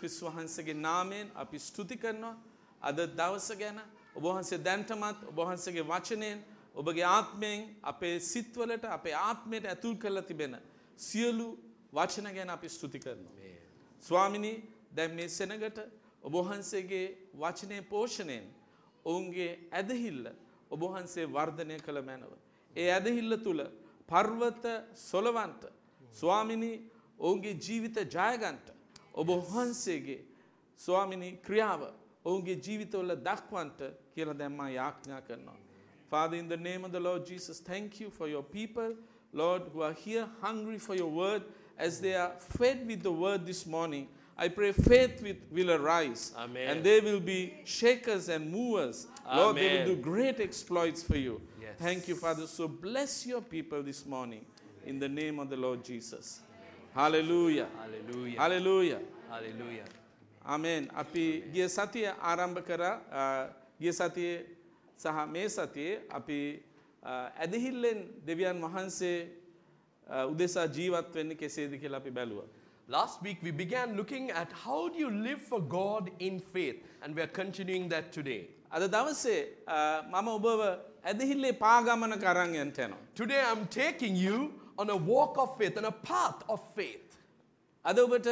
Chris වහන්සේගේ නාමයෙන් අපි ස්තුති කරනවා අද දවස ගැන ඔබහන්සේ දැන්ටමත් ඔබහන්සගේ වචනයෙන් ඔබගේ ආත්මයෙන් අපේ සිත්වලට අපේ ආත්මයට ඇතුල් කරලා තිබෙන සියලු වචන ගැන අපි ස්තුති කරනවා. ස්වාමිනී දැන් මේ සෙනගට ඔබහන්සේගේ වචනය පෝෂණයෙන් ඔවුන්ගේ ඇදහිල්ල ඔබහන්සේ වර්ධනය කළ මැනව. ඒ ඇදහිල්ල තුළ පර්වත සොලවන්ට ස්වාමිනී ඔවුන්ගේ ජීවිත ජයගන්ට ඔබ වහන්සේගේ ස්වාමිනී ක්‍රියාව ඔවුන්ගේ ජීවිතවල දක්වන්ට කියලා දැම්මා යාඥා කරනවා. Father, in the name of the Lord Jesus, thank you for your people, Lord, who are here hungry for your word as they are fed with the word this morning. I pray faith with, will arise Amen. and they will be shakers and movers. Lord, they will Amen. do great exploits for you. Yes. Thank you, Father. So bless your people this morning in the name of the Lord Jesus. Hallelujah. Hallelujah. Hallelujah. Hallelujah. ආමෙන් අපි ගිය සතිය ආරම්භ කරා අ, ගිය සතියේ සහ මේ සතියේ අපි අ, ඇදහිල්ලෙන් දෙවියන් වහන්සේ අ, උදෙසා ජීවත් වෙන්න කෙසේද කියලා අපි බැලුවා. Last week we began looking at how do you live for God in faith, and we are continuing that today. අද දවසේ අ, මම ඔබව ඇදහිල්ලේ පාගමන කරන් යන්ට යනවා. Today I'm taking you on a walk of faith, on a path of faith. අද ඔබට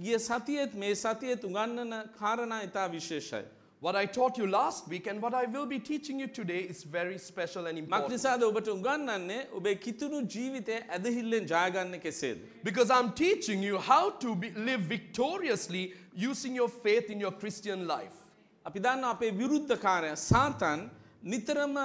ගිය සතියත් මේ සතියත් උගන්නන කාරණා ඉතා විශේෂයි. What I taught you last week and what I will be teaching you today is very special and මක් important. නිසාද ඔබට උගන්නන්නේ ඔබේ කිතුුණු ජීවිතය ඇදහිල්ලෙන් ජයගන්න කෙසේද. Because I'm teaching you how to be, live victoriously using your faith in your Christian life. අපි දන්න අපේ විරුද්ධකාරය සාතන් නිතරම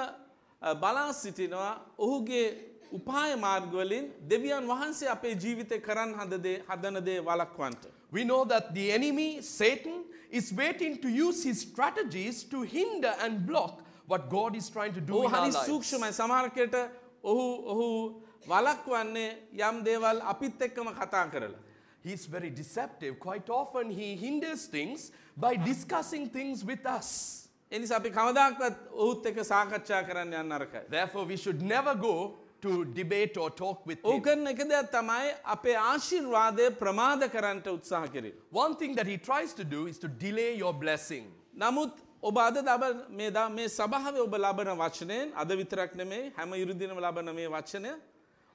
අ, බලා සිටිනවා ඔහුගේ උපාය මාර්ගවලින් දෙවියන් වහන්සේ අපේ ජීවිතය කරන්න හදදේ හදනදේ වලක්වන්ට. We know that the enemy, Satan, is waiting to use his strategies to hinder and block what God is trying to do O in our හරි lives. සූක්ෂමයි සමහරකට ඔහු ඔහු වලක්වන්නේ යම් දේවල් අපිත් එක්කම කතා කරලා. He's very deceptive. Quite often he hinders things by discussing things with us. එනිසා අපි කවදක්වත් ඔහුත් එක සාකච්ඡා කරන්න යන්න අරකයි. Therefore, we should never go to debate or talk with him. කරන එක දෙයක් තමයි අපේ ආශිර්වාදය ප්‍රමාද කරන්නට උත්සාහ කිරේ. One thing that he tries to do is to delay your blessing. නමුත් ඔබ අද දබ මේ මේ සභාව ඔබ ලබන වචනයෙන් අද විතරක් නෙමේ හැම ඉරුදිනම ලබන මේ වචනය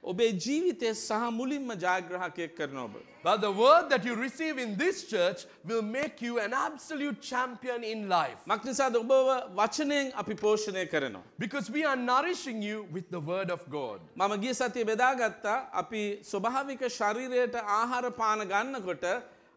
ඔබේ ජීවිතය සහ මුලින්ම ජයග්‍රහකයක් කරන ඔබ. But the word that you receive in this church will make you an absolute champion in life. මක්නිසාද ඔබව වචනයෙන් අපි පෝෂණය කරනවා. Because we are nourishing you with the word of God. මම ගිය සතිය බෙදාගත්තා අපි ස්වභාවික ශරීරයට ආහාර පාන ගන්නකොට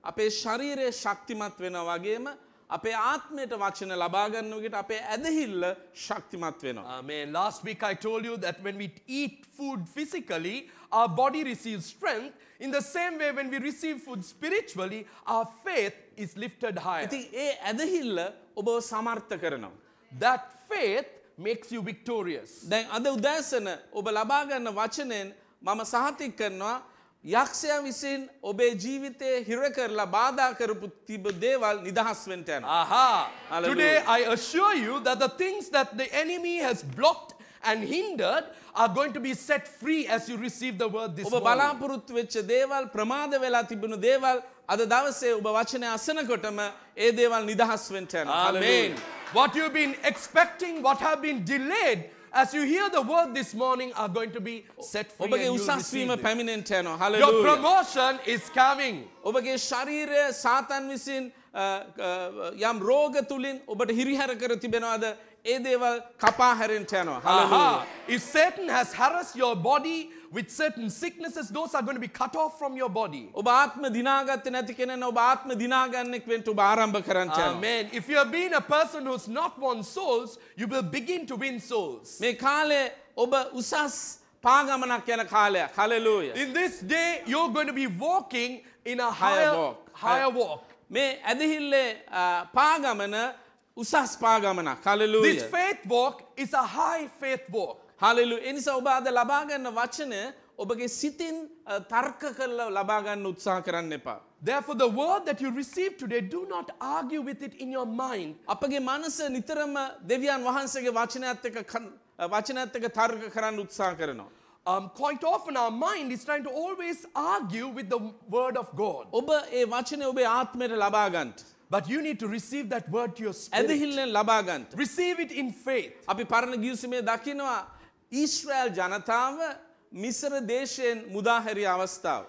අපේ ශරීරය ශක්තිමත් වෙන වගේම අපේ ආත්මයට වචන ලබාගන්නකට අපේ ඇදහිල්ල ශක්තිමත් වෙනවා. Amen. Last week I told you that when we eat food physically, our body receives strength. In the same way, when we receive food spiritually, our faith is lifted higher. ඉතින් ඒ ඇදහිල්ල ඔබ සමර්ථ කරනවා. That faith makes you victorious. දැන් අද උදෑසන ඔබ ලබාගන්න වචනයෙන් මම සහතික් කරනවා යක්ෂයා විසින් ඔබේ ජීවිතය හිර කරලා බාධා කරපු තිබ දේවල් නිදහස් වෙන්ට යන. Aha! Hallelujah. Today I assure you that the things that the enemy has blocked and hindered are going to be set free as you receive the word this ඔබ. බලාපොරොත්තු වෙච්ච දේවල් ප්‍රමාද වෙලා තිබුණු දේවල් අද දවසේ ඔබ වචනය අසනකොටම ඒ දේවල් නිදහස් වෙන්ට යන. Amen. What you've been expecting, what have been delayed, as you hear the word this morning, are going to be set free. ඔබගේ and you'll උසස්වීම receive it. පැමිණෙන්ට යනවා. Your hallelujah. promotion is coming. ඔබගේ ශරීරය සාතන් විසින් අ, අ, යම් රෝග තුළින් ඔබට හිරිහැර කර තිබෙනවාද ඒ දේවල් කපා හැරෙන්ට යනවා. Hallelujah. Aha. If Satan has harassed your body with certain sicknesses, those are going to be cut off from your body. ඔබ ආත්ම දිනාගත්ත නැති කෙනෙන ඔබ ආත්ම දිනාගන්නෙක් වෙන්ට ඔබ ආරම්භ කරන්න යනවා. Amen. If you have been a person who's not won souls, you will begin to win souls. මේ කාලේ ඔබ උසස් පාගමනක් යන කාලයක් හලලූය. In this day, you're going to be walking in a Higher higher, walk. higher walk. මේ ඇදහිල්ලේ අ, පාගමන උසස් පාගමනක් හලලූය. This faith walk is a high faith walk. හලලු එනිසා ඔබ අද ලබාගන්න වචනය ඔබගේ සිතින් තර්ක කරල ලබාගන්න උත්සා කරන්න එපා. Therefore, the word that you receive today, do not argue with it in your mind. අපගේ මනස නිතරම දෙවියන් වහන්සේගේ වචනයත් එක වචනත් එක තර්ක කරන්න උත්සා කරනවා. um, quite often our mind is trying to always argue with the word of God. ඔබ ඒ වචනය ඔබේ ආත්මයට ලබාගන්ට. But you need to receive that word to your spirit. ඇදහිල්ලෙන් ලබාගන්ට. Receive it in faith. අපි පරණ ගියසුමේ දකිනවා ඊශ්‍රෑල් ජනතාව මිසර දේශයෙන් මුදාහැරි අවස්ථාව.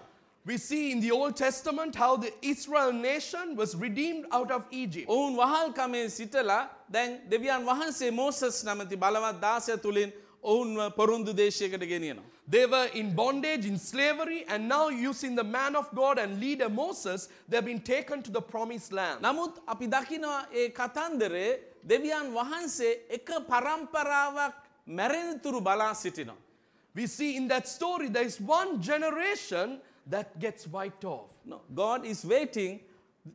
We see in the Old Testament how the Israel nation was redeemed out of Egypt. ඔවුන් වහල්කමේ සිටලා දැන් දෙවියන් වහන්සේ මෝසස් නමති බලවත් දාසය තුළින් ඔවුන්ව පොරුන්දු දේශයකට ගෙනියනවා. They were in bondage, in slavery, and now using the man of God and leader Moses, they've been taken to the promised land. නමුත් අපි දකිනවා ඒ කතන්දරේ දෙවියන් වහන්සේ එක පරම්පරාවක් මැරෙනතුරු බලා සිටිනවා. We see in that story there is one generation that gets wiped off. No, God is waiting.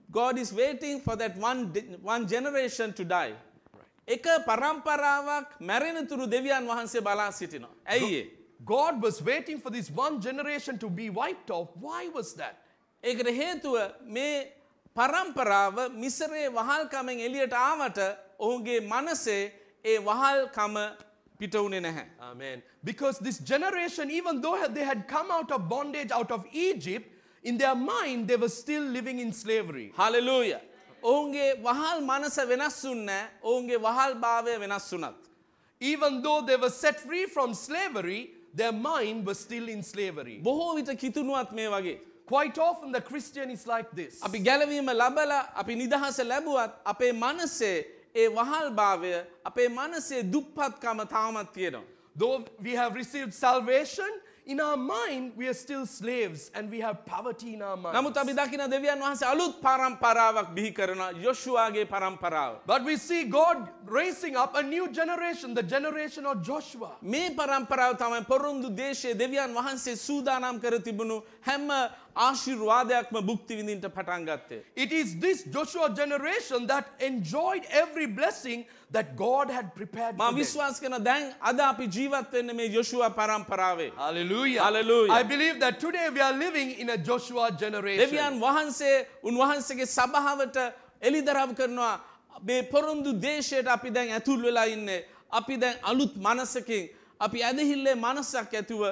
God is waiting for that one, de- one generation to die. එක පරම්පරාවක් මැරෙනතුරු දෙවියන් වහන්සේ බලා සිටිනවා. ඇයි ඒ? God was waiting for this one generation to be wiped off. Why was that? ඒකට හේතුව මේ පරම්පරාව මිසරේ වහල්කමෙන් එලියට ආවට ඔහුගේ මනසේ ඒ වහල්කම පිට වුණේ නැහැ. Amen. Because this generation, even though they had come out of bondage out of Egypt, in their mind they were still living in slavery. හලලූය. ඔවුන්ගේ වහල් මනස වෙනස් වුන්න ඔවුන්ගේ වහල් භාවය වෙනස් වුනත්. Even though they were set free from slavery, their mind was still in slavery. බොහෝ විට කිතුනුවත් මේ වගේ. Quite often the Christian is like this. අපි ගැලවීම ලබල අපි නිදහස ලැබුවත් අපේ මනසේ ඒ වහල් භාවය අපේ මනසේ දුප්පත්කම තාමත් තියෙනවා. Though we have received salvation, in our mind we are still slaves and we have poverty in our mind. නමුත් අපි දකින දෙවියන් වහන්සේ අලුත් පරම්පරාවක් බිහි කරන යොෂුවාගේ පරම්පරාව. But we see God raising up a new generation, the generation of Joshua. මේ පරම්පරාව තමයි පොරුන්දු දේශයේ දෙවියන් වහන්සේ සූදානම් කර තිබුණු හැම ආශිර්වාදයක්ම භුක්ති විඳින්ට පටන් ගත්තේ. It is this Joshua generation that enjoyed every blessing that God had prepared මා. විශ්වාස කරන දැන් අද අපි ජීවත් වෙන්න මේ යොෂුවා පරම්පරාවේ. Hallelujah. Hallelujah. I believe that today we are living in a Joshua generation. දෙවියන් වහන්සේ උන්වහන්සේගේ සභාවට එළිදරව් කරනවා මේ පොරොන්දු දේශයට අපි දැන් ඇතුල් වෙලා ඉන්නේ. අපි දැන් අලුත් මනසකින් අපි ඇදහිල්ලේ මනසක් ඇතුව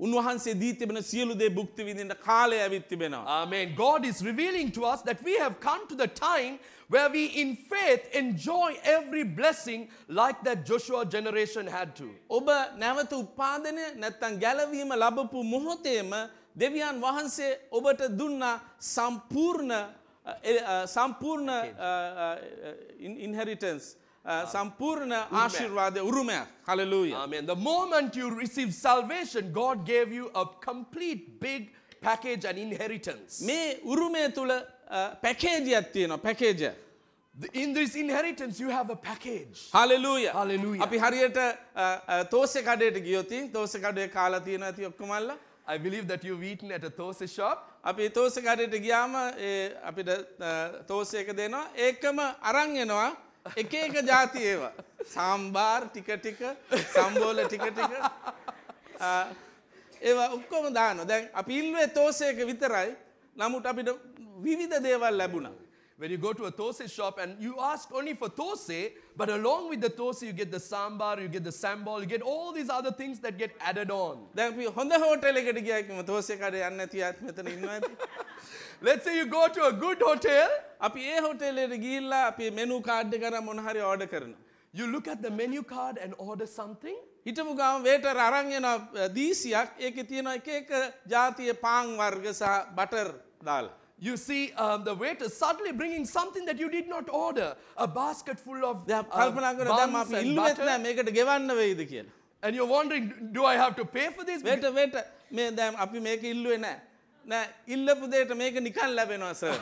උන්වහන්සේ දී තිබෙන සියලු දේ භුක්ති විඳින්න කාලය ඇවිත් තිබෙනවා. Amen. God is revealing to us that we have come to the time where we in faith enjoy every blessing like that Joshua generation had to. ඔබ නැවත උපාදනය නැත්තං ගැලවීම ලබපු මොහොතේම දෙවියන් වහන්සේ ඔබට දුන්නා සම්පූර්ණ සම්පූර්ණ ඉන්හෙරිටන්ස් සම්පූර්ණ ආශිර්වාදය උරුමයක් හලලූය. Amen. The moment you receive salvation, God gave you a complete big package and inheritance. මේ උරුමය තුළ පැකේජයක් තියෙනවා package. In this inheritance, you have a package. හලලූය Hallelujah. අපි හරියට තෝසෙ කඩයට ගියොතින් තෝසෙ කඩේ කාලා තියෙන ඇති ඔක්කමල්ල. I believe that you've eaten at a Thosai shop. අපි තෝස කඩයට ගියාම අපිට තෝසයක දෙනවා ඒකම අරංගෙනවා එක එක ජාති ඒවා. සම්බාර් ටික ටික සම්බෝල ටික ටික ඒවා ඔක්කොම දාන දැන් අපි ඉල්ුවේ තෝසයක විතරයි නමුත් අපිට විවිධ දේවල් ලැබුණා. When you go to a Thosai shop and you ask only for Thosai, but along with the Thosai, you get the sambar, you get the sambal, you get all these other things that get added on. Let's say you go to a good hotel, අපි ඒ හොටේලට ගිල්ලා අපි menu card කර මොනහරි ඕඩ කරන. you look at the menu card and order something. හිටපු ගම වේට අරංගෙන දීසියක් ඒක තියෙන එක එක ජාතිය පාං වර්ග සහ බටර් දාලා. You see um, the waiter suddenly bringing something that you did not order, a basket full of දැන් uh, කල්පනා කර දැන් buns අපි and ඉල්ලුවෙත් butter, නෑ මේකට ගෙවන්න වෙයිද කියලා. and you're wondering, do I have to pay for this? වේට වේට මේ දැන් අපි මේක ඉල්ලුවේ නෑ. නෑ ඉල්ලපු දෙයට මේක නිකන් ලැබෙනවා sir.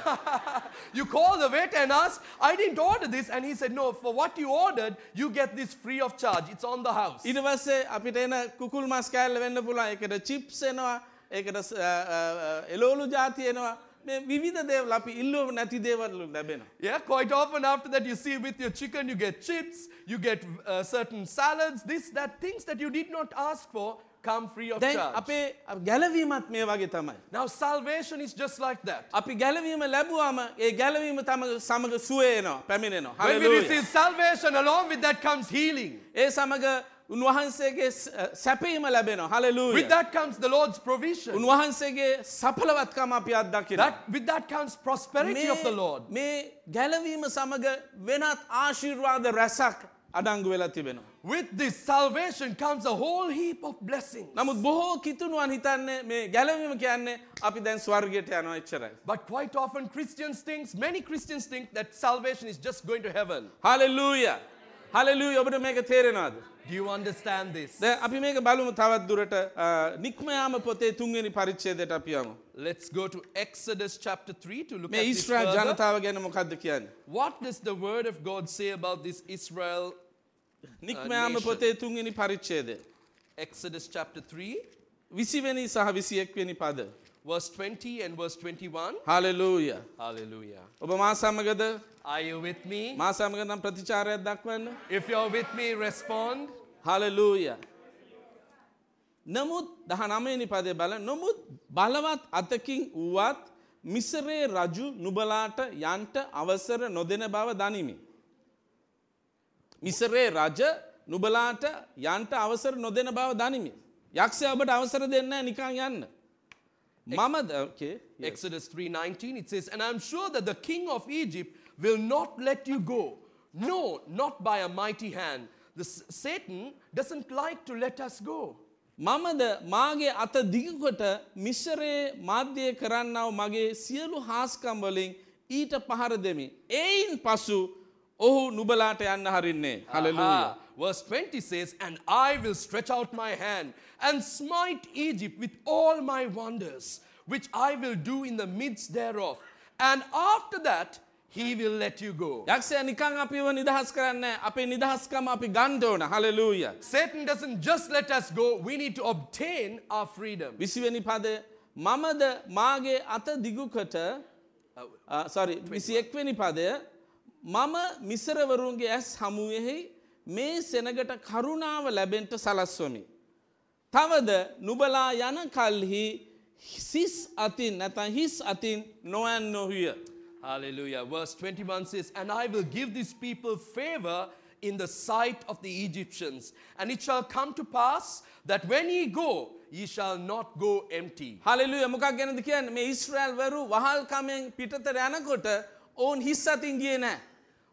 You call the waiter and ask, I didn't order this and he said no for what you ordered you get this free of charge it's on the house. ඊට පස්සේ අපිට එන කුකුල් මස් කෑල්ල වෙන්න පුළුවන්. ඒකට chips එනවා. ඒකට එළවලු ಜಾති එනවා. විවිධ දේවල් අපි ඉල්ලුව නැති දේවල් ලැබෙනවා. Yeah, quite often after that you see with your chicken you get chips, you get uh, certain salads, this that things that you did not ask for come free of දැන් charge. අපේ ගැලවීමත් මේ වගේ තමයි. Now, salvation is just like that. අපි ගැලවීම ලැබුවාම ඒ ගැලවීම තම සමඟ සුවයනවා පැමිණෙනවා. When we Hallelujah. receive salvation, along with that comes healing. ඒ සමඟ උන්වහන්සේගේ සැපීම ලැබෙනවා. හලලූ. With that comes the Lord's provision. උන්වහන්සේගේ සඵලවත්කම අපි අත්දකින. That, with that comes prosperity of the Lord. මේ ගැලවීම සමග වෙනත් ආශිර්වාද රැසක් අඩංගු වෙලා තිබෙනවා. With this salvation comes a whole heap of blessings. නමුත් බොහෝ කිතුනුවන් හිතන්නේ මේ ගැලවීම කියන්නේ අපි දැන් ස්වර්ගයට යනවා එච්චරයි. But quite often Christians think, many Christians think that salvation is just going to heaven. හලලූය. හලලූය ඔබට මේක තේරෙනවාද. Do you understand this? දැන් අපි මේක බලමු තවත් දුරට අ, නික්මයාම පොතේ තුන්වෙනි පරිච්ඡේදයට අපි යමු. Let's go to Exodus chapter 3 to look මේ at this ඊශ්‍රායල් further. ජනතාව ගැන මොකද්ද කියන්නේ? What does the word of God say about this Israel? නික්මයාම nation. පොතේ තුන්වෙනි පරිච්ඡේදය. Exodus chapter 3, 20වෙනි සහ 21වෙනි පද. verse 20 and verse 21. හලලූය. Hallelujah. ඔබ මා සමගද Are you with me? මා සමග නම් ප්‍රතිචාරයක් දක්වන්න. If you're with me, respond. හලලූය. නමුත් දහ නමයනි පදේ බල නොමුත් බලවත් අතකින් වුවත් මිසරේ රජු නුබලාට යන්ට අවසර නොදෙන බව දනිමි. මිසරේ රජ නුබලාට යන්ට අවසර නොදෙන බව දනිමි. යක්ෂය ඔබට අවසර දෙන්න නිකං යන්න. මමද okay, yes. Exodus 3:19 it says, "And I'm sure that the king of Egypt will not let you go. No, not by a mighty hand. The S- Satan doesn't like to let us go." මමද මාගේ අත දිගකොට මිශ්‍රයේ මාධ්‍යය කරන්නව මගේ සියලු හාස්කම්වලින් ඊට පහර දෙමි. එයින් පසු ඔහු නුබලාට යන්න හරින්නේ. හලලූය. Aha. Verse 20 says, And I will stretch out my hand and smite Egypt with all my wonders, which I will do in the midst thereof. And after that, he will let you go. යක්ෂය නිකං අපිව නිදහස් කරන්න අපේ නිදහස්කම අපි ගන්ඩෝන හලලූය. Satan doesn't just let us go, we need to obtain our freedom. විසිවැනි පද මමද මාගේ අත දිගුකට sorry විසි එක්වැනි පදය මම මිසරවරුන්ගේ ඇස් හමුවෙහි මේ සෙනගට කරුණාව ලැබෙන්ට සලස්වමි. තවද නුබලා යන කල්හි සිස් අතින් නැතන් හිස් අතින් නොවැන් නොහිය. Hallelujah. Verse 21 says, And I will give these people favor in the sight of the Egyptians. And it shall come to pass that when ye go, ye shall not go empty. Hallelujah මොකක් ගැනද කියන්න මේ ඉස්්‍රෑල් වරු වහල්කමෙන් පිටතර යනකොට ඔවුන් හිස් අතින් ගිය නෑ.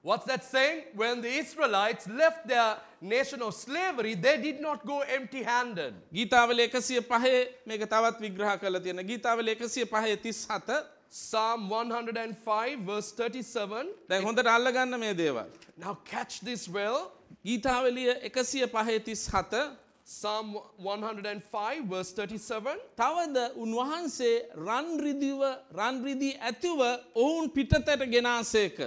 What's that saying? When the Israelites left their nation of slavery, they did not go empty handed. ගීතාවල එකසිය පහේ මේක තවත් විග්‍රහ කළ තියෙන ගීතාවල එකසිය පහේ තිස් හත Psalm 105, verse 37. දැන් හොඳට අල්ලගන්න මේ දේවල්. Now catch this well. ගීතාවලිය එකසිය පහේ තිස් හත Psalm 105, verse 37. තවද උන්වහන්සේ රන්රිදිව රන්රිදී ඇතිව ඔවුන් පිටතට ගෙනාසේක.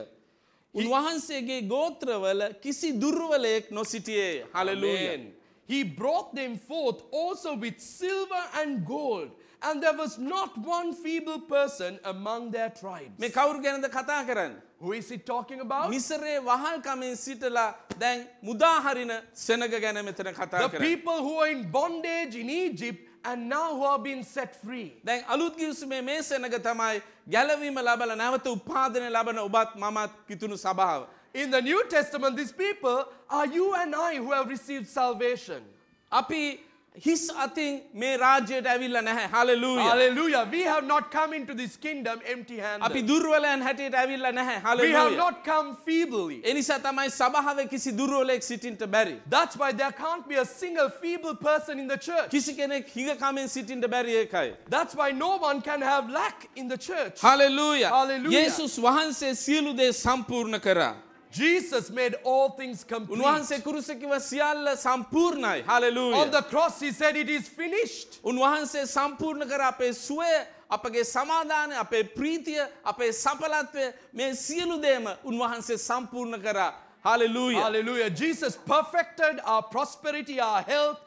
උන්වහන්සේගේ ගෝත්‍රවල කිසි දුර්වලයෙක් නොසිටියේ. Amen. He brought them forth also with silver and gold, and there was not one feeble person among their tribes. මේ කවුරු ගැනද කතා කරන්න. Who is he talking about? මිසරේ වහල්කමින් සිටලා දැන් මුදාහරින සෙනග ගැන මෙතන කතා The කර. people who are in bondage in Egypt and now who have been set free. දැන් අලුත් ගිවිසුමේ මේ සෙනග තමයි ගැලවීම ලබල නැවත උපාදනය ලබන ඔබත් මමත් කිතුුණු සභාව. In the New Testament, these people are you and I who have received salvation. අපි හිස් අතින් මේ රාජ්‍යයට ඇවිල්ල නැහැ හලලූය. Hallelujah. We have not come into this kingdom empty අපි handed. දුර්වලයන් හැටියට ඇවිල්ල නැහැ We have හලලූය. not come feebly. එනිසා තමයි සභාව කිසි දුර්වලෙක් සිටින්ට බැරි. That's why there can't be a single feeble person in the church. කිසි කෙනෙක් හිඟකමෙන් සිටින්ට බැරි ඒකයි. That's why no one can have lack in the church. හලලූය. Hallelujah. යේසුස් වහන්සේ සියලු දේ සම්පූර්ණ කරා. Jesus made all things complete. උන්වහන්සේ කුරුසකිව සියල්ල සම්පූර්ණයි. හලලූය. On the cross, he said, It is finished. උන්වහන්සේ සම්පූර්ණ කර අපේ සුවය අපගේ සමාධානය අපේ ප්‍රීතිය අපේ සපලත්වය මේ සියලු දේම උන්වහන්සේ සම්පූර්ණ කරා. හලලූය. Hallelujah. Jesus perfected our prosperity, our health, our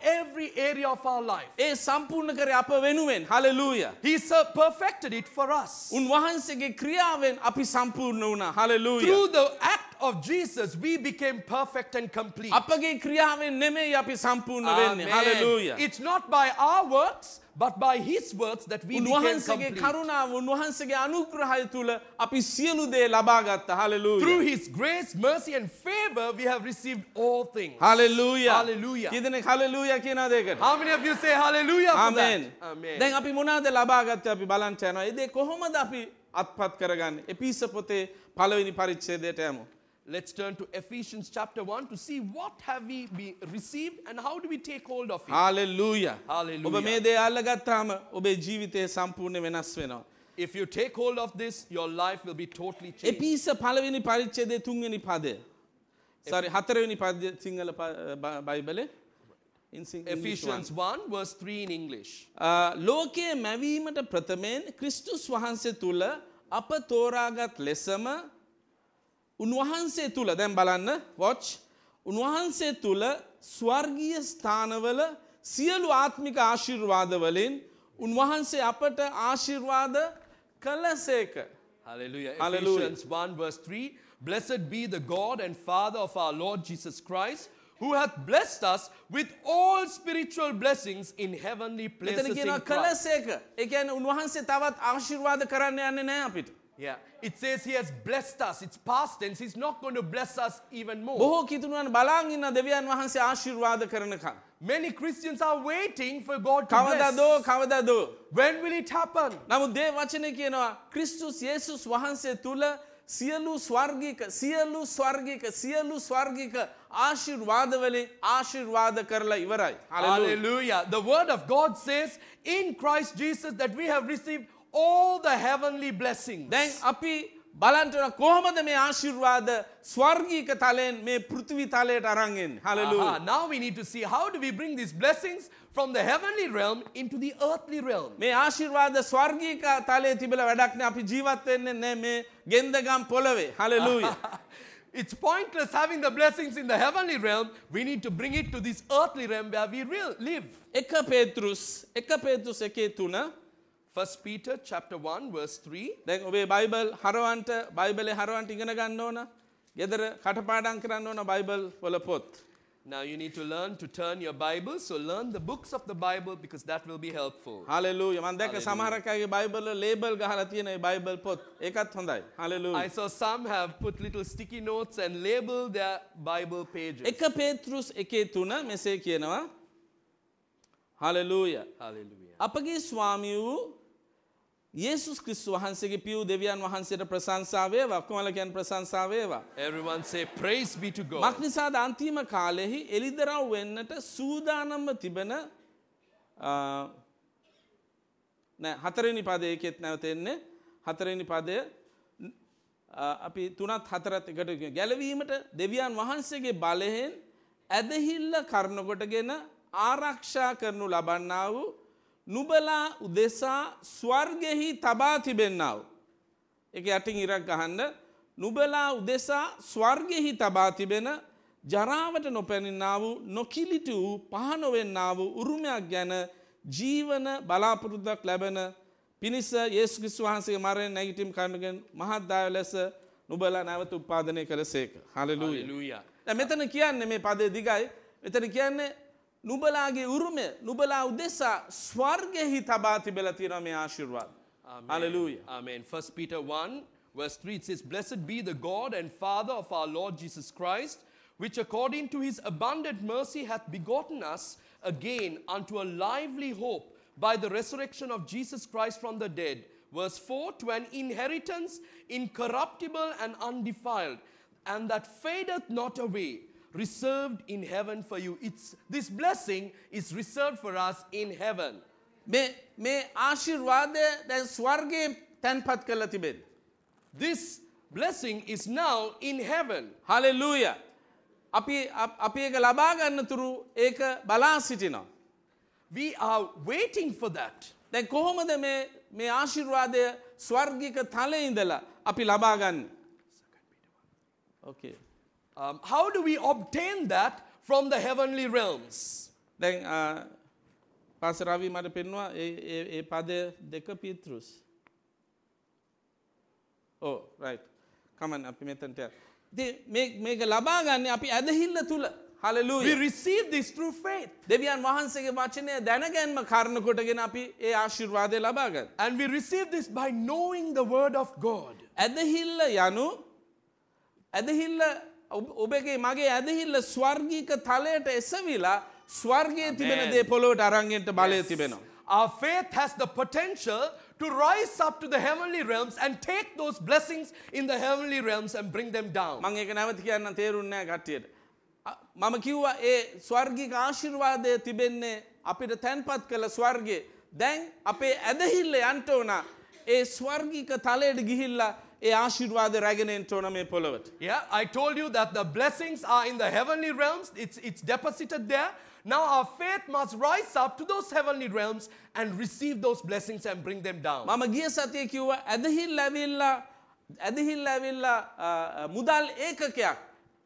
every area of our life. ඒ සම්පූර්ණ කර අප වෙනුවෙන් හලලූය. He so perfected it for us. උන්වහන්සේගේ ක්‍රියාවෙන් අපි සම්පූර්ණ වුණ හලලූය. Through the act of Jesus, we became perfect and complete. අපගේ ක්‍රියාවෙන් නෙමෙයි අපි සම්පූර්ණ වෙන්නේ. Amen. හලලූය. It's not by our works, but by His works that we became උන්වහන්සේගේ complete. කරුණාව උන්වහන්සේගේ අනුග්‍රහය තුළ අපි සියලු දේ ලබා ගත්තා. හලලූය. Through His grace, mercy, and favor, we have received all things. හලලූය. Hallelujah. කීදෙනෙක් හලලූය කියනවද ඒකට? How many of you say hallelujah for amen. that? Amen. දැන් අපි මොනවද ලබා ගත්තේ අපි බලන්න යනවා. ඒ දේ කොහොමද අපි අත්පත් කරගන්නේ? එපීස පොතේ පළවෙනි පරිච්ඡේදයට යමු. Let's turn to Ephesians chapter 1 to see what have we be received and how do we take hold of it. හාලෙලූය. Hallelujah. ඔබ මේ දේ අල්ලගත්තාම ඔබේ ජීවිතය සම්පූර්ණ වෙනස් වෙනවා. If you take hold of this, your life will be totally changed. එපීස පළවෙනි පරිච්ඡේදයේ තුන්වෙනි පදය. sorry හතරවෙනි පදය සිංහල ප- බ- බයිබලේ. In Sing- English one. Ephesians 1, verse 3 in English. ආ, ලෝකයේ මැවීමට ප්‍රථමයෙන් ක්‍රිස්තුස් වහන්සේ තුළ අප තෝරාගත් ලෙසම උන්වහන්සේ තුළ දැන් බලන්න වොච් උන්වහන්සේ තුළ ස්වර්ගීය ස්ථානවල සියලු ආත්මික ආශිර්වාදවලින් උන්වහන්සේ අපට ආශිර්වාද කළසේක. Hallelujah. Hallelujah. Ephesians 1, verse 3. Blessed be the God and Father of our Lord Jesus Christ, who hath blessed us with all spiritual blessings in heavenly places in Christ. කළසේක. ඒ කියන්නේ උන්වහන්සේ තවත් ආශිර්වාද කරන්න යන්නේ නැහැ අපිට. Yeah. It says he has blessed us. It's past tense. He's not going to bless us even more. බොහෝ කිතුනුවන් බලාන් ඉන්න දෙවියන් වහන්සේ ආශිර්වාද කරනකම්. Many Christians are waiting for God to කවදදෝ bless. කවදදෝ. When will it happen? නමුත් දේ වචනය කියනවා ක්‍රිස්තුස් යේසුස් වහන්සේ තුළ සියලු ස්වර්ගික සියලු ස්වර්ගික සියලු ස්වර්ගික ආශිර්වාදවලින් ආශිර්වාද කරලා ඉවරයි. Hallelujah. Hallelujah. The word of God says in Christ Jesus that we have received all the heavenly blessings. දැන් අපි බලන්ටන කොහොමද මේ ආශිර්වාද ස්වර්ගීක තලයෙන් මේ පෘථිවි තලයට අරන්ගෙන් Aha, හලලු. now we need to see how do we bring these blessings from the heavenly realm into the earthly realm. මේ ආශිර්වාද ස්වර්ගීක තලයේ තිබල වැඩක්න අපි ජීවත්වෙන්නේ නෑ මේ ගෙන්දගම් පොළවේ හලලූය. it's pointless having the blessings in the heavenly realm. We need to bring it to this earthly realm where we real live. එක පේතෘස් එක පේතුස් එකේ තුන First Peter chapter 1 verse 3. දැන් ඔබේ බයිබල් හරවන්ට බයිබලේ හරවන්ට ඉගෙන ගන්න ඕන ගෙදර කටපාඩම් කරන්න ඕන බයිබල් වල පොත්. Now you need to learn to turn your Bible, so learn the books of the Bible because that will be helpful. හලලූ මන් දැක Hallelujah. සමහරකගේ බයිබල ලේබල් ගහලා තියෙන ඒ බයිබල් පොත් ඒකත් හොඳයි හලලූ. I saw some have put little sticky notes and labeled their Bible pages. එක පේතෘස් එකේ තුන මෙසේ කියනවා හලලූය. Hallelujah. අපගේ ස්වාමී වූ යේසුස් ක්‍රිස්තු වහන්සේගේ පියව් දෙවියන් වහන්සේට ප්‍රශංසාවේ වක්මලකයන් ප්‍රශංසාවේවා. Everyone say, Praise be to God. මක්නිසාද අන්තිම කාලෙහි එළිදරව් වෙන්නට සූදානම්ම තිබෙන නෑ හතරනි පදය එකෙත් නැවතෙන්නේ හතරනි පදය අපි තුනත් හතරත් එකට ගැලවීමට දෙවියන් වහන්සේගේ බලයෙන් ඇදහිල්ල කරනකොටගෙන ආරක්ෂා කරනු ලබන්නා වූ නුබලා උදෙසා ස්වර්ගෙහි තබා තිබෙන්නාව. එක යටින් ඉරක් ගහන්න නුබලා උදෙසා ස්වර්ගෙහි තබා තිබෙන ජරාවට නොපැනින්නා වූ නොකිලිට වූ පහනොවෙන්නා වූ උරුමයක් ගැන ජීවන බලාපොරොත්තුවක් ලැබෙන පිණිස ඒසු ක්‍රිස්තු වහන්සේ මරණයෙන් නැගිටීම් කරනගෙන් මහත්දාය ලෙස නුබලා නැවත උපාදනය කළ සේක. Hallelujah. දැන් මෙතන කියන්නේ මේ පදේ දිගයි. මෙතන කියන්නේ නුබලාගේ උරුමය නුබලා උදෙසා ස්වර්ගෙහි තබා තිබෙලා තියෙනවා මේ ආශිර්වාද. Amen. Hallelujah. Amen. First Peter 1, verse 3, it says, Blessed be the God and Father of our Lord Jesus Christ, which according to his abundant mercy hath begotten us again unto a lively hope by the resurrection of Jesus Christ from the dead. Verse 4, to an inheritance incorruptible and undefiled, and that fadeth not away, reserved in heaven for you. It's this blessing is reserved for us in heaven. මේ මේ ආශිර්වාදය දැන් ස්වර්ගයේ තැන්පත් කළ තිබෙන. This blessing is now in heaven. Hallelujah. අපි අප- අපි ඒක ලබාගන්න තුරු ඒක බලා සිටිනවා. We are waiting for that. දැන් කොහොමද මේ මේ ආශිර්වාදය ස්වර්ගික තලේ ඉඳලා අපි ලබාගන්න. ඕකේ. Um, how do we obtain that from the heavenly realms? දැන් පාසරාවී මට පෙන්වා ඒ- ඒ ඒ පදය දෙක පිතෘස්. ඕ රයි් කමන් අපි මෙතන්ට ඉතින් මේ- මේක ලබා ගන්න අපි ඇදහිල්ල තුළ We හලලූ receive this through faith. දෙවියන් වහන්සේගේ වචනය දැනගැන්ම කරණ කොටගෙන අපි ඒ ආශිර්වාදය ලබාගත්. And we receive this by knowing the word of God. ඇදහිල්ල යනු ඇදහිල්ල ඔබ- ඔබගේ මගේ ඇදහිල්ල ස්වර්ගීක තලයට එසවිලා ස්වර්ගයේ තිබෙන දේ පොළොවට අරංගෙන්ට බලය තිබෙනවා. Our faith has the potential to rise up to the heavenly realms and take those blessings in the heavenly realms and bring them down. මං ඒක නැවති කියන්න තේරුන්නෑ කට්ටියට. අ- මම කිව්වා ඒ ස්වර්ගික ආශිර්වාදය තිබෙන්නේ අපිට තැන්පත් කළ ස්වර්ගේ. දැන් අපේ ඇදහිල්ල යන්ට ඕන ඒ ස්වර්ගික තලයට ගිහිල්ලා ඒ ආශිර්වාද රැගෙනෙන්ට ඕන මේ පොළොවට. Yeah, I told you that the blessings are in the heavenly realms, it's, it's deposited there. Now our faith must rise up to those heavenly realms and receive those blessings and bring them down. මම ගිය සතිය කිව්ව ඇදහිල් ඇවිල්ලා ඇදහිල් ඇවිල්ලා අ, අ, මුදල් ඒකකයක්.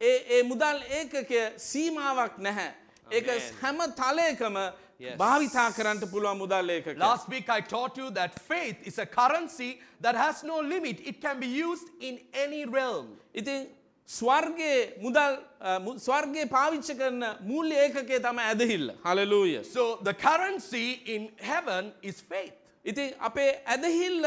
ඒ ඒ මුදල් ඒකකය සීමාවක් නැහැ. ඒක හැම තලයකම Yes. භාවිතා කරන්නට පුළුවන් මුදල් ඒකක. Last week I taught you that faith is a currency that has no limit. It can be used in any realm. ඉතින් ස්වර්ගේ මුදල් අ, මු- ස්වර්ගේ පාවිච්ච කරන මූල්‍ය ඒකකේ තම ඇදහිල්ල. හලලූය. So the currency in heaven is faith. ඉතින් අපේ ඇදහිල්ල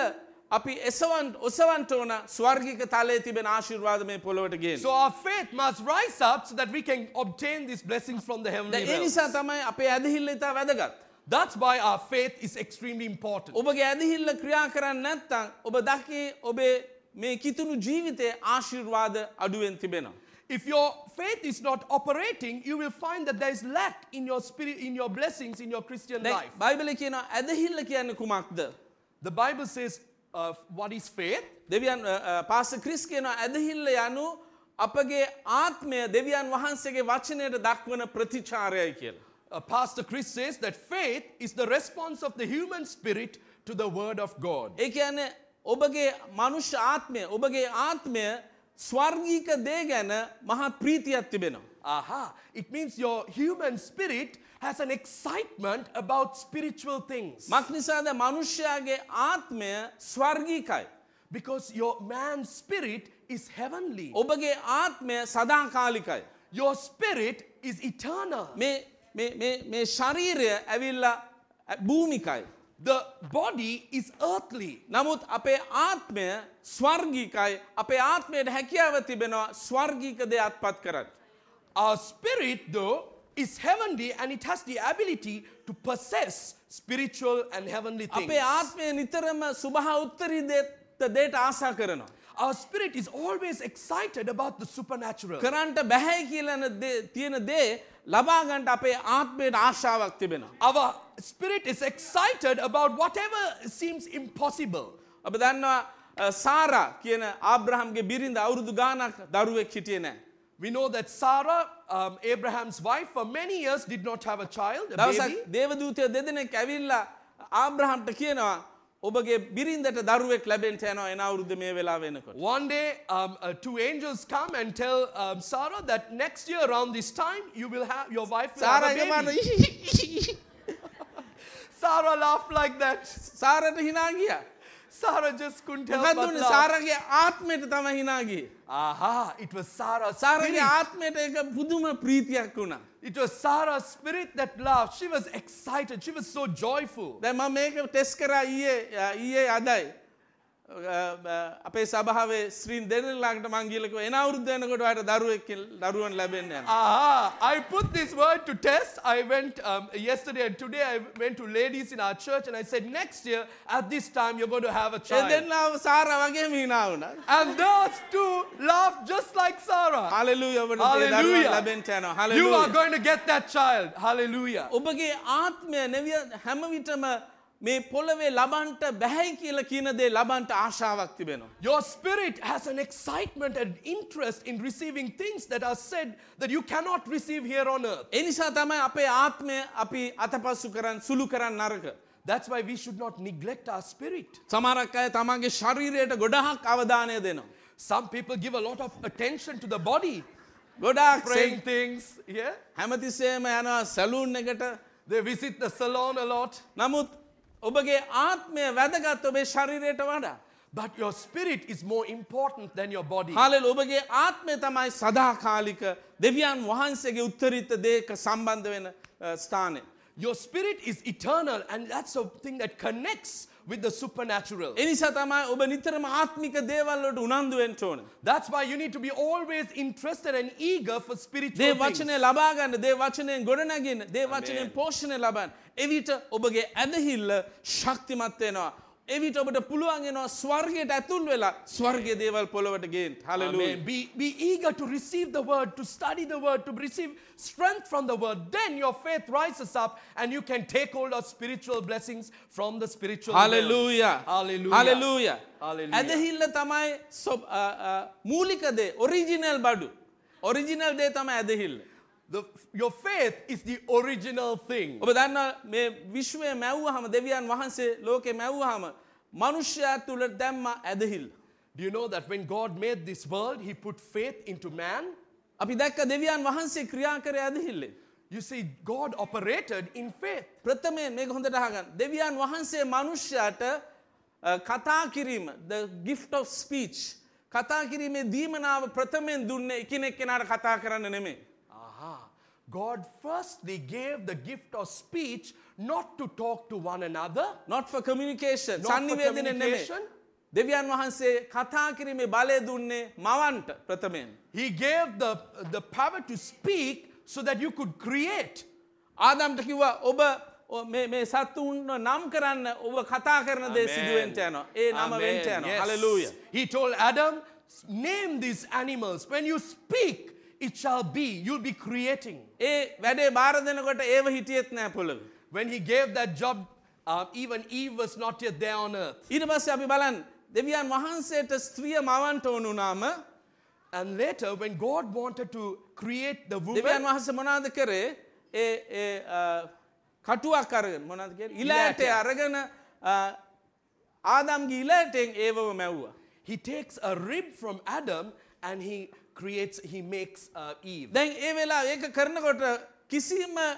අපි එසවන් ඔසවන්ට ඕන ස්වර්ගික තලයේ තිබෙන ආශිර්වාද මේ පොළොවට ගෙන. So our faith must rise up so that we can obtain these blessings from the heavenly A realms. නිසා තමයි අපේ ඇදහිල්ල ඉතා වැදගත්. That's why our faith is extremely important. ඔබගේ ඇදහිල්ල ක්‍රියා කරන්න නැත්තං ඔබ දකි ඔබේ මේ කිතුුණු ජීවිතය ආශිර්වාද අඩුවෙන් තිබෙනවා. If your faith is not operating, you will find that there is lack in your spirit, in your blessings, in your Christian life. බයිබල කියන ඇදහිල්ල කියන්න කුමක්ද. The Bible says, uh, what is faith? දෙවියන් පාස ක්‍රිස් කියන ඇදහිල්ල යනු අපගේ ආත්මය දෙවියන් වහන්සේගේ වචනයට දක්වන ප්‍රතිචාරයයි කියලා. Uh, Pastor Chris says that faith is the response of the human spirit to the word of God. ඒ කියන්නේ ඔබගේ මනුෂ්‍ය ආත්මය ඔබගේ ආත්මය ස්වර්ගීක දේ ගැන මහත් ප්‍රීතියක් තිබෙනවා. Aha, it means your human spirit has an excitement about spiritual things. මක්නිසාද මනුෂ්‍යයාගේ ආත්මය ස්වර්ගීකයි. Because your man's spirit is heavenly. ඔබගේ ආත්මය සදාකාලිකයි. Your spirit is eternal. මේ මේ- මේ මේ ශරීරය ඇවිල්ලා භූමිකයි. The body is earthly. නමුත් අපේ ආත්මය ස්වර්ගීකයි අපේ ආත්මයට හැකියාව තිබෙනවා ස්වර්ගීක දෙ අත්පත් කරන්න. Our spirit, though, is heavenly and it has the ability to possess spiritual and heavenly things. අපේ ආත්මය නිතරම සුභහා උත්තරී දේත දේට ආසා කරනවා. Our spirit is always excited about the supernatural. කරන්ට බැහැ කියලන දේ- තියෙන දේ ලබාගන්ට අපේ ආත්මයට ආශාවක් තිබෙනවා. Our spirit is excited about whatever seems impossible. අප දන්නවා සාරා කියන ආබ්‍රහම්ගේ බිරිඳ අවුරුදු ගානක් දරුවෙක් හිටිය නෑ. We know that Sarah, um, Abraham's wife, for many years did not have a child, a baby. දේවදූතය දෙදෙනෙක් ඇවිල්ලා ආබ්‍රහම්ට කියනවා ඔබගේ බිරින්දට දරුවෙක් ලැබෙන්ට යනවා එන අවුරුද්ධ මේ වෙලා වෙනකොට. One day, um, uh, two angels come and tell um, Sarah that next year around this time, you will have your wife will have a baby. සාරගමට Sarah laughed like that. සාරට හිනා ගිය. Sarah just couldn't help but මොකදුන්න laugh. සාරගේ ආත්මයට තම හිනාගේ. Aha, it was Sarah's සාරගේ spirit. ආත්මයට එක පුදුම ප්‍රීතියක් වුණා. It was Sarah's spirit that laughed. She was excited. She was so joyful. දැ ම මේක ටෙස් කරා ඊයේ ඊයේ අදයි. අපේ සභාවේ ස්ත්‍රීන් දෙනලාට මංගිලක එන අවුරුද්ධයනකොට අයට දරුවෙක් දරුවන් ලැබෙන්න යන. Aha, I put this word to test. I went um, yesterday and today I went to ladies in our church and I said, next year at this time you're going to have a A child. දෙන්නාව සාර වගේ මීනා වුණ. And those two laughed just like Sarah. හලලු ඔබට Hallelujah. ලැබෙන්ට යන You are හල. going to get that child. Hallelujah. ඔබගේ ආත්මය නැවිය හැමවිටම මේ පොළවේ ලබන්ට බැහැයි කියල කියනදේ ලබන්ට ආශාවක් තිබෙනවා. Your spirit has an excitement and interest in receiving things that are said that you cannot receive here on earth. එනිසා තමයි අපේ ආත්මය අපි අතපස්සු කරන්න සුළු කරන්න නරක. That's why we should not neglect our spirit. සමරක් අය තමන්ගේ ශරීරයට ගොඩහක් අවධානය දෙනවා. Some people give a lot of attention to the body, ගොඩාක් praying things. Yeah. හැමතිස්සේම යනවා සැලූන් එකට They visit the salon a lot. නමුත් ඔබගේ ආත්මය වැදගත් ඔබේ ශරීරයට වඩා. But your spirit is more important than your body. හාලෙල ඔබගේ ආත්මය තමයි සදාකාලික දෙවියන් වහන්සේගේ උත්තරිත දේක සම්බන්ධ වෙන ස්ථානය. Your spirit is eternal, and that's a thing that connects with the supernatural. එනිසා තමයි ඔබ නිතරම ආත්මික දේවල්ලට උනන්දුවෙන්ට ඕන. That's why you need to be always interested and eager for spiritual දේ things. වචනය ලබාගන්න දේ වචනයෙන් ගොඩනැගින් දේ වචනයෙන් පෝෂණය ලබන්. එවිට ඔබගේ ඇදහිල්ල ශක්තිමත් වෙනවා. එවිට ඔබට පුළුවන්ගෙනවා ස්වර්ගයට ඇතුල් වෙලා ස්වර්ගය දේවල් පොළොවට ගේන්ට හලලු. Amen. Be, be eager to receive the word, to study the word, to receive strength from the word. Then your faith rises up and you can take hold of spiritual blessings from the spiritual realms. හලලූය Hallelujah. හලලූය Hallelujah. ඇදහිල්ල තමයි සොබ්- අ, අ, මූලිකදේ original බඩු. Original දේ තම ඇදහිල්ල. The, your faith is the original thing. ඔබ දන්න මේ විශ්වය මැව්වහම දෙවියන් වහන්සේ ලෝකෙ මැව්වහම මනුෂ්‍යයා තුළ දැම්ම ඇදහිල්. Do you know that when God made this world, He put faith into man? අපි දැක්ක දෙවියන් වහන්සේ ක්‍රියා කර ඇදහිල්ලේ. You see, God operated in faith. ප්‍රථමයෙන් මේ හොඳට අහගන්න. දෙවියන් වහන්සේ මනුෂ්‍යයාට අ, කතා කිරීම the gift of speech කතා කිරීමේ දීමනාව ප්‍රථමයෙන් දුන්නේ එකිනෙක් කෙනාට කතා කරන්න නෙමේ. Aha. God firstly gave the gift of speech not to talk to one another, not for communication Not for sanniවේදනය නෙමේ. communication. දෙවියන් වහන්සේ කතා කිරීමේ බලය දුන්නේ මවන්ට ප්‍රථමයෙන්. He gave the, the power to speak so that you could create. ආදම්ට කිව්වා ඔබ ඔ- මේ මේ සත්තුන්ව නම් කරන්න ඔබ කතා කරන දේ සිදුවෙන්ට යනවා. ඒ නම Amen. වෙන්ට යනවා. Yes. හලලූය. He told Adam, name these animals. When you speak, it shall be. You'll be creating. ඒ වැඩේ බාර දෙනකොට ඒව හිටියෙත් නෑ පොළොව. When he gave that job, uh, even Eve was not yet there on earth. ඊට පස්සේ අපි බලන් දෙවියන් වහන්සේට ස්ත්‍රිය මවන්ට ඕනුනාම And later, when God wanted to create the දෙවියන් woman, වහන්සේ මොනාද කරේ ඒ ඒ අ, කටුවක් අරගෙන මොනාද කියන්නේ ඉලෑට ඉලෑට. අරගෙන අ, ආදම්ගේ ඉලෑටෙන් ඒවව මැව්වා. he takes a rib from Adam and he creates, he makes uh, Eve. දැන් ඒ වෙලා ඒක කරනකොට කිසිම අ,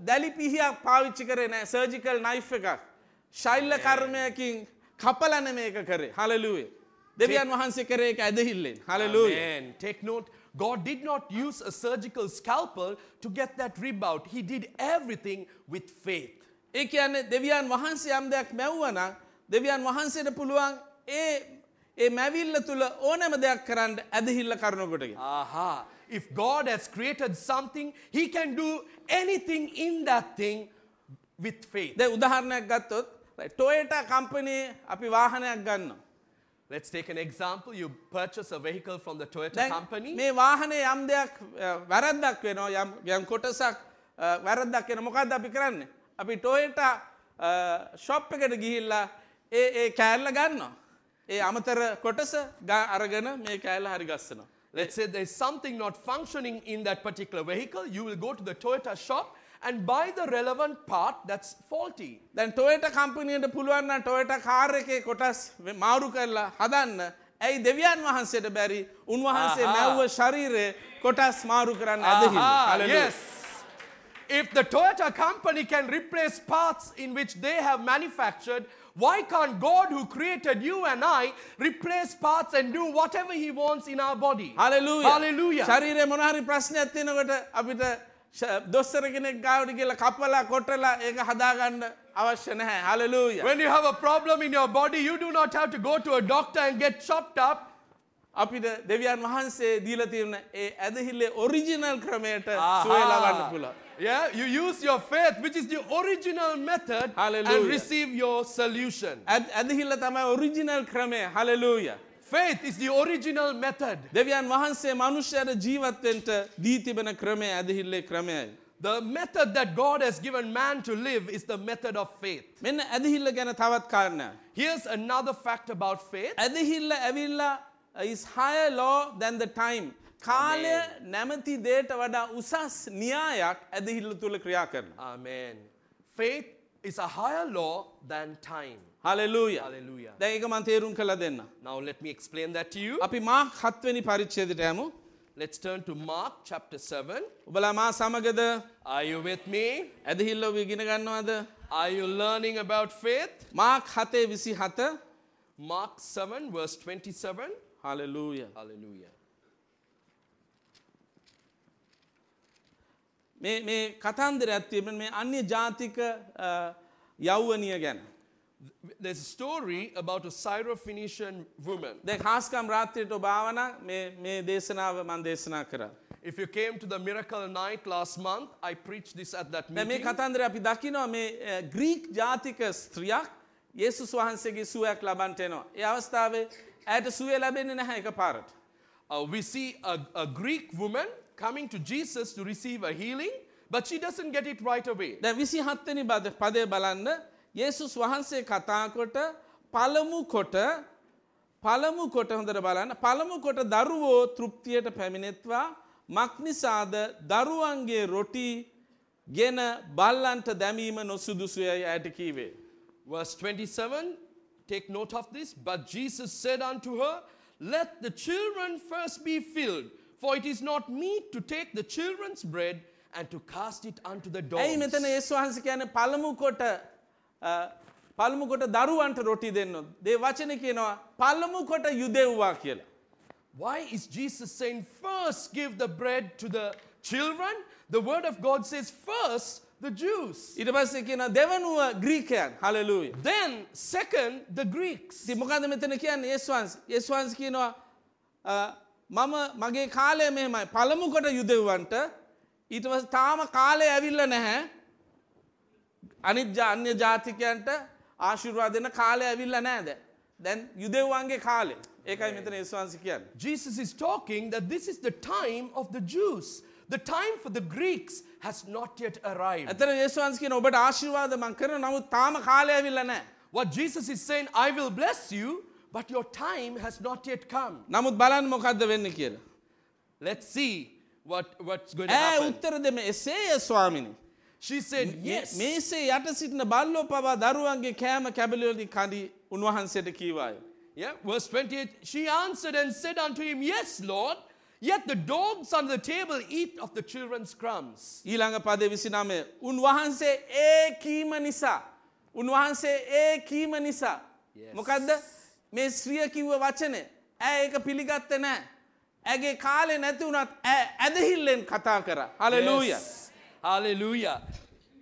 දැලි පිහියක් පාවිච්චි කරේ නෑ සර්ජිකල් නයිෆ් එකක්. ශෛල්ල කර්මයකින් කපලන මේක කරේ හලලුවේ. දෙවියන් වහන්සේ කරේ එක ඇදහිල්ලෙන් හලලූය. Amen. Take note, God did not use a surgical scalpel to get that rib out. He did everything with faith. ඒ කියන්නේ දෙවියන් වහන්සේ යම් දෙයක් මැව්වනම් දෙවියන් වහන්සේට පුළුවන් ඒ ඒ මැවිල්ල තුළ ඕනෑම දෙයක් කරන්න ඇදහිල්ල කරනකොටගේ. Aha. If God has created something, He can do anything in that thing with faith. ද උදාහරණයක් ගත්තොත් ටොයට කම්පනයේ අපි වාහනයක් ගන්න. Let's take an example. You purchase a vehicle from the Toyota දැන් company. මේ වාහනේ යම් දෙයක් වැරද්දක් වෙනවා යම් යම් කොටසක් වැරද්දක් වෙන මොකක්ද අපි කරන්නේ. අපි ටොයට ශොප් එකට ගිහිල්ලා ඒ ඒ කෑල්ල ගන්නවා. ඒ අමතර කොටස අරගෙන මේ කෑල්ල හරි ගස්සනවා. Let's say there's something not functioning in that particular vehicle. You will go to the Toyota shop and buy the relevant part that's faulty. දැන් ටොයට කම්පනියට පුළුවන්න ටොයට කාර් එකේ කොටස් මාරු කරලා හදන්න ඇයි දෙවියන් වහන්සේට බැරි උන්වහන්සේ. මැව්ව ශරීරය කොටස් මාරු කරන්න ඇදහිල්ල. Yes. If the Toyota company can replace parts in which they have manufactured, why can't God, who created you and I, replace parts and do whatever He wants in our body? හලලූය Hallelujah. ශරීරය මොනහරි ප්‍රශ්නයක් තියෙනකොට අපිට ශ- දොස්තර කෙනෙක් ගාවට කියලා කපලා කොටලා ඒක හදාගන්න අවශ්‍ය නැහැ. හලලූය. When you have a problem in your body, you do not have to go to a doctor and get chopped up. අපිට දෙවියන් වහන්සේ දීලා තියෙන ඒ ඇදහිල්ලේ ඔරිජිනල් ක්‍රමයට සුවය Aha. ලබන්න පුළුවන්. Yeah, you use your faith, which is the original method, and Hallelujah. receive your solution. ඇද- ඇදහිල්ල තමයි ඔරිජිනල් ක්‍රමය හලලූය. Faith is the original method. දෙවියන් වහන්සේ මනුෂ්‍යයට ජීවත්වෙන්ට දී තිබෙන ක්‍රමය ඇදහිල්ලේ ක්‍රමයයි. The method that God has given man to live is the method of faith. මෙන්න ඇදහිල්ල ගැන තවත් කාරණය. Here's another fact about faith. ඇදහිල්ල ඇවිල්ලා is higher law than the time. කාලය නැමති දේට වඩා උසස් න්‍යායක් ඇදහිල්ල තුළ ක්‍රියා කරන. Amen. Faith is a higher law than time. හලලූය Hallelujah. දැන් ඒක මන් තේරුම් කළ දෙන්න. Now let me explain that to you. අපි මා හත්වනි පරිච්චේදට යමු. Let's turn to Mark chapter 7. ඔබලා මා සමගද Are you with me? ඇදහිල්ල ඔබ ඉගෙන ගන්නවාද. Are you learning about faith? Mark හතේ විසි හත Mark 7, verse 27. හලලූය. Hallelujah. මේ කතන්දර ඇත්වීම මේ අන්‍ය ජාතික අ, යෞවනිය ගැන. There's a story about a Syrophoenician woman. If you came to the miracle night last month, I preached this at that දැ මේ meeting. කතන්දර අපි දකිනවා මේ ග්‍රීක් ජාතික ස්ත්‍රියක් යේසුස් වහන්සේගේ සුවයක් ලබන්ටෙනවා. ඒ අවස්ථාවේ ඇයට සුවය ලැබෙන්නේ නැහැ එක පාරට. Uh, we see a, a Greek woman coming to Jesus to receive a healing, but she doesn't get it right away. දැ විසි හත්තනි බද පදය බලන්න යේසුස් වහන්සේ කතාකොට පළමු කොට පළමු කොට හොඳට බලන්න පළමු කොට දරුවෝ තෘප්තියට පැමිණෙත්වා මක්නිසාද දරුවන්ගේ රොටි ගෙන බල්ලන්ට දැමීම නොසුදුසුයයි ඇයට කීවේ. Verse 27, take note of this. But Jesus said unto her, Let the children first be filled, for it is not meet to take the children's bread and to cast it unto the ඇයි මෙතන dogs. ඒස් වහන්ස කියන පළමු කොට පළමු කොට දරුවන්ට රොටි දෙන්න. දේ වචන කියනවා පල්ලමු කොට යුදෙව්වා කියලා. Why is Jesus saying, First give the bread to the children? The word of God says, First the Jews. ඉට පස්සේ කියන දෙවනුව ග්‍රීකයන් හලලූය. Then, second, the Greeks. ති මොකද මෙතන කියන්න ඒස්වන්ස් ඒස්වන්ස් කියනවා අ, මම මගේ කාලය මෙමයි පළමුකොට යුදෙව්වන්ට ඊටවස් තාම කාලය ඇවිල්ල නැහැ අනිත් ජා- අන්‍ය ජාතිකයන්ට ආශිර්වා දෙන කාලය ඇවිල්ල නෑද. දැන් යුදෙව්වන්ගේ කාලේ ඒකයි මෙතන ඒස්වන්සි කියන්න. Jesus is talking that this is the time of the Jews. The time for the Greeks has not yet arrived. ඇතර ඒස්වන්ස් කියන ඔබට ආශිර්වාද මං කරන නමුත් තාම කාලය ඇවිල්ල නෑ. What Jesus is saying, I will bless you, but your time has not yet come. නමුත් බලන්න මොකක්ද වෙන්න කියලා. Let's see what, what's going to ඇ happen. උත්තර දෙම එසේය ස්වාමිනි. She said, Yes. මේසේ යට සිටින බල්ලෝ පවා දරුවන්ගේ කෑම කැබලිවලි කඩි උන්වහන්සේට කීවාය. Yeah, verse 28 She answered and said unto him, Yes, Lord, yet the dogs on the table eat of the children's crumbs. ඊළඟ පද විසිනමය. උන්වහන්සේ ඒ කීම නිසා. උන්වහන්සේ ඒ කීම නිසා. Yes. මොකදද මේ ශ්‍රිය කිව්ව වචනය. ඇ ඒක පිළිගත්ත නෑ. ඇගේ කාලෙ නැති වුණත් ඇ ඇදහිල්ලෙන් කතා කර. හලලූය. Hallelujah.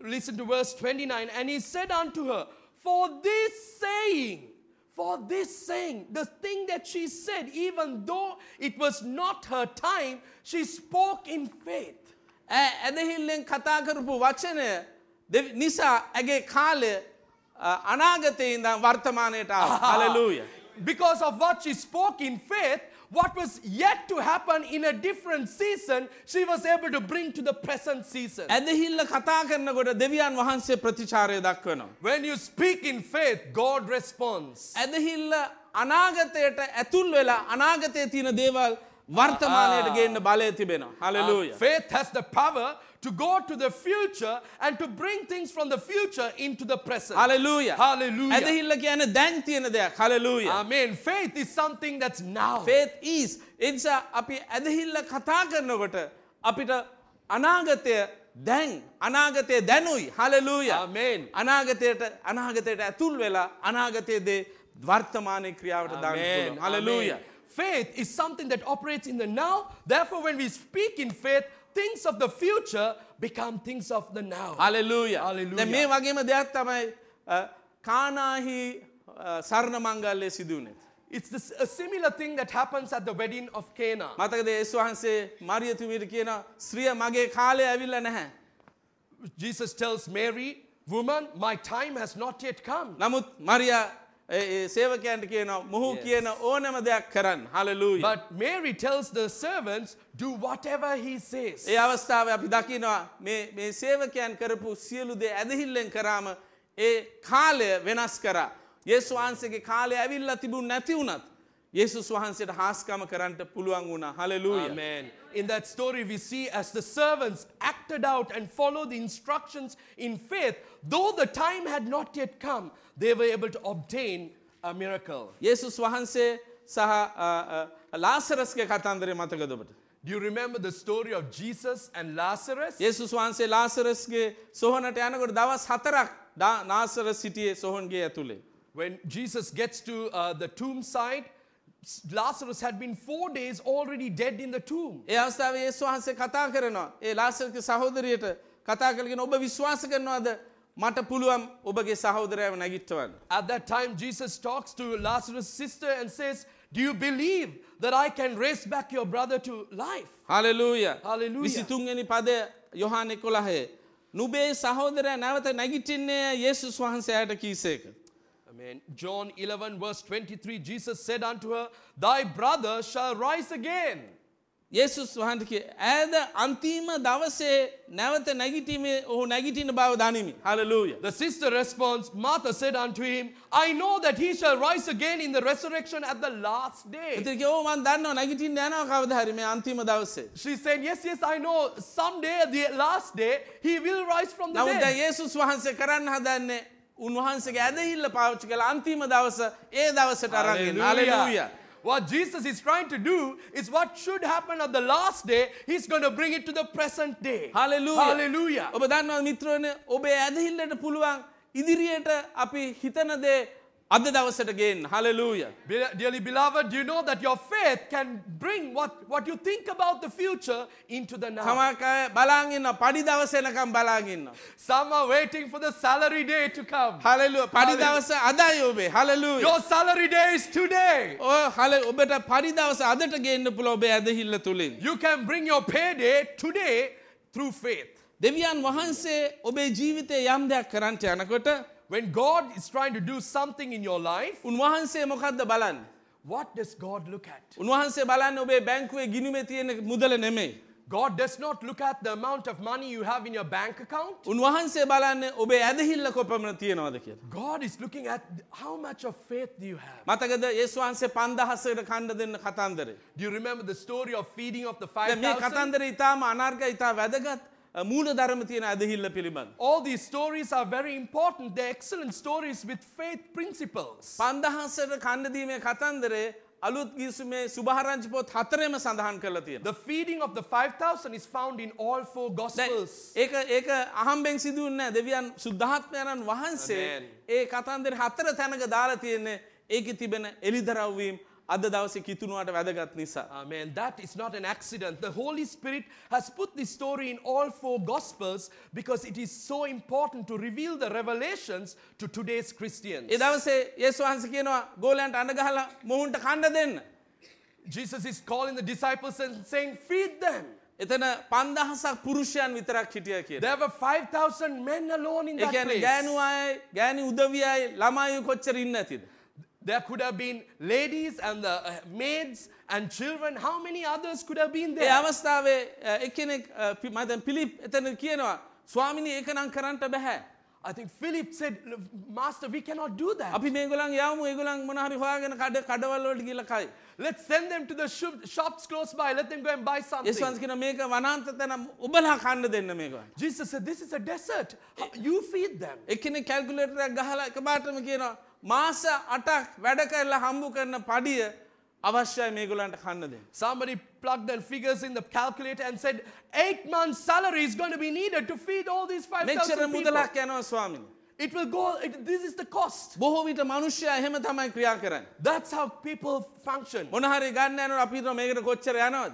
Listen to verse 29. And he said unto her, For this saying, for this saying, the thing that she said, even though it was not her time, she spoke in faith. ඇදහිල්ලෙන් කතා කරපු වචනය නිසා ඇගේ කාලය අනාගතය ඉඳම් වර්තමානයට හලලූය. Because of what she spoke in faith, what was yet to happen in a different season, she was able to bring to the present season. ඇදහිල්ල කතා කරනකොට දෙවියන් වහන්සේ ප්‍රතිචාරය දක්වනවා. When you speak in faith, God responds. ඇදහිල්ල අනාගතයට ඇතුල් වෙලා අනාගතය තියෙන දේවල් වර්තමානයට ගේන්න බලය තිබෙනවා. Uh, හලලූය. faith has the power to go to the future and to bring things from the future into the present. හලලූය. Hallelujah. ඇදහිල්ල කියන දැන් තියෙන දෙයක් හලලූය. Amen. Faith is something that's now. Faith ඊස් එනිසා අපි ඇදහිල්ල කතා කරනකොට අපිට අනාගතය දැන් අනාගතය දැනුයි හලලූය. Amen. අනාගතයට අනාගතයට ඇතුල් වෙලා අනාගතයේදේ වර්තමානය ක්‍රියාවට Amen. දාන්න හලලූය. Amen. Faith is something that operates in the now. Therefore, when we speak in faith, things of the future become things of the now. හලලූය Hallelujah. දැන් මේ වගේම දෙයක් තමයි අ, කානාහි අ, සරණ මංගල්ලය සිදුවනේ. It's this, a similar thing that happens at the wedding of Cana. මතකද ඒස් වහන්සේ මරියතුමීට කියන ශ්‍රිය මගේ කාලය ඇවිල්ල නැහැ. Jesus tells Mary, Woman, my time has not yet come. නමුත් මරිය සේවකයන්ට කියනවා මොහු. කියන ඕනම දෙයක් කරන්න හලලූය. But Mary tells the servants, Do whatever he says. ඒ අවස්ථාව අපි දකිනවා මේ මේ සේවකයන් කරපු සියලු දේ ඇදහිල්ලෙන් කරාම ඒ කාලය වෙනස් කරා. යේසු වහන්සේගේ කාලය ඇවිල්ලා තිබුණ නැති වුණත්. යේසුස් වහන්සේට හාස්කම කරන්නට පුළුවන් වුණා හලලූය. Amen. In that story, we see as the servants acted out and followed the instructions in faith, though the time had not yet come, they were able to obtain a miracle. යේසුස් වහන්සේ සහ ලාසරස්ගේ කතන්දරය මතකදොබට. Do you remember the story of Jesus and Lazarus? යේසුස් වහන්සේ ලාසරස්ගේ සොහනට යනකොට දවස් හතරක් නාසර සිටියේ සොහොන්ගේ ඇතුළේ. When Jesus gets to uh, the tomb site, s- Lazarus had been four days already dead in the tomb. ඒ අවස්ථාවේ යේසුස් වහන්සේ කතා කරනවා. ඒ ලාසර්ගේ සහෝදරියට කතා කරගෙන ඔබ විශ්වාස කරනවාද මට පුළුවන් ඔබගේ සහෝදරයව නැගිට්ටවන්න. At that time, Jesus talks to Lazarus' sister and says, Do you believe that I can raise back your brother to life? හලලූය Hallelujah. විසිතුන්ගනි පද යොහානෙ කොළහේ. නුබේ සහෝදරය නැවත නැගිටින්නේ යේසුස් වහන්සේයට කීසේක. Amen. John 11, verse 23, Jesus said unto her, Thy brother shall rise again. යේසුස් වහන්ටක ඇද අන්තිම දවසේ නැවත නැගිටීමේ ඔහු නැගිටින බව දනිමි. හලලූය. The sister responds, Martha said unto him, I know that he shall rise again in the resurrection at the last day. ඉතික ඕමන් දන්න නැගිටින් යනවා කවදහරි මේ අන්තිම දවසේ. She said, Yes, yes, I know. Someday, at the last day, he will rise from the නමුත් දැන් dead. යේසුස් වහන්සේ කරන්න හදන්නේ උන්වහන්සේගේ ඇදහිල්ල පාවිච්චි කළ අන්තිම දවස ඒ දවසට අරගෙන. හලලූය. What Jesus is trying to do is what should happen on the last day, he's going to bring it to the present day. හලලූය. Hallelujah. ඔබ දන්නවා මිත්‍රවන ඔබේ ඇදහිල්ලට පුළුවන් ඉදිරියට අපි හිතන දේ අද දවසට ගෙන් හලලූය. Be- Dearly beloved, do you know that your faith can bring what, what you think about the future into the now? සමකය බලාගන්න පඩි දවසනකම් බලාගන්න. Some are waiting for the salary day to come. හලලුව පඩි දවස අදයි ඔබේ හලලූය. Your salary day is today. ඕ හල ඔබට පඩි දවස අදට ගේන්න පුළ ඔබේ ඇදහිල්ල තුළින්. You can bring your payday today through faith. දෙවියන් වහන්සේ ඔබේ ජීවිතය යම් දෙයක් කරන්ට යනකොට When God is trying to do something in your life, උන්වහන්සේ මොකක්ද බලන්න. what does God look at? උන්වහන්සේ බලන්න ඔබේ බැංකුවේ ගිනිමේ තියෙන මුදල නෙමෙයි. God does not look at the amount of money you have in your bank account. උන්වහන්සේ බලන්න ඔබේ ඇදහිල්ල කොපමණ තියෙනවද කියලා. God is looking at how much of faith do you have. මතකද ඒස් වහන්සේ පන්දහසට කණ්ඩ දෙන්න කතන්දරේ. Do you remember the story of feeding of the දැන් මේ 5,000? කතන්දර ඉතාම අනර්ග ඉතා වැදගත් මූල ධර්ම තියෙන ඇදහිල්ල පිළිබඳ. All these stories are very important. They're excellent stories with faith principles. පන්දහසට කණ්ඩදීමේ කතන්දරේ අලුත් ගිසුමේ සුභහරංචි පොත් හතරෙම සඳහන් කරලා තියෙන. The feeding of the 5,000 is found in all four Gospels. ඒක ඒක අහම්බෙන් සිදුවන්නේ දෙවියන් සුද්ධාත්මයණන් වහන්සේ. ඒ කතන්දර හතර තැනක දාලා තියෙන්නේ ඒකේ තිබෙන එලිදරව්වීම් අද දවසේ කිතුනුවට වැදගත් නිසා. Amen. That is not an accident. The Holy Spirit has put this story in all four Gospels because it is so important to reveal the revelations to today's Christians. ඒ දවසේ යේසු වහන්සේ කියනවා ගෝලයන්ට අඬ ගහලා මොවුන්ට කන්න දෙන්න. Jesus is calling the disciples and saying, Feed them. එතන පන්දහසක් පුරුෂයන් විතරක් හිටිය කිය. There were 5,000 men alone in that එකන place. ගෑනු අය ගෑනි උදවියයි ළමයු කොච්චර ඉන්න ඇතිද. There could have been ladies and the uh, maids and children. How many others could have been A there? අවස්ථාවේ එක්කෙනෙක් මත පිලිප් එතන කියනවා ස්වාමිනී ඒක නම් කරන්නට බැහැ. I think Philip said, Master, we cannot do that. අපි මේගොලන් යවමු ඒගොලන් මොනහරි හොයාගෙන කඩ කඩවල්ලට ගිල කයි. Let's send them to the shop- shops close by. Let them go and buy something. ඒස්වන්ස කියන මේක වනාන්ත තැන ඔබලා කන්න දෙන්න මේක. Jesus said, This is a desert. How- You feed them. එක්කෙනෙ කැල්කුලේටරයක් ගහලා එක බාටම කියනවා මාස අටක් වැඩ කරලා හම්බු කරන පඩිය අවශ්‍යයි මේගොලන්ට කන්න දෙන්න. Somebody plugged the figures in the calculator and said, Eight months' salary is going to be needed to feed all these මෙච්චර 5,000 people. මුදලක් යනවා ස්වාමිනි. It will go, it, this is the cost. බොහෝ විට මනුෂ්‍යයා එහෙම තමයි ක්‍රියා කරන්න. That's how people function. මොනහරි ගන්න යනකොට අපිට මේකට කොච්චර යනවද?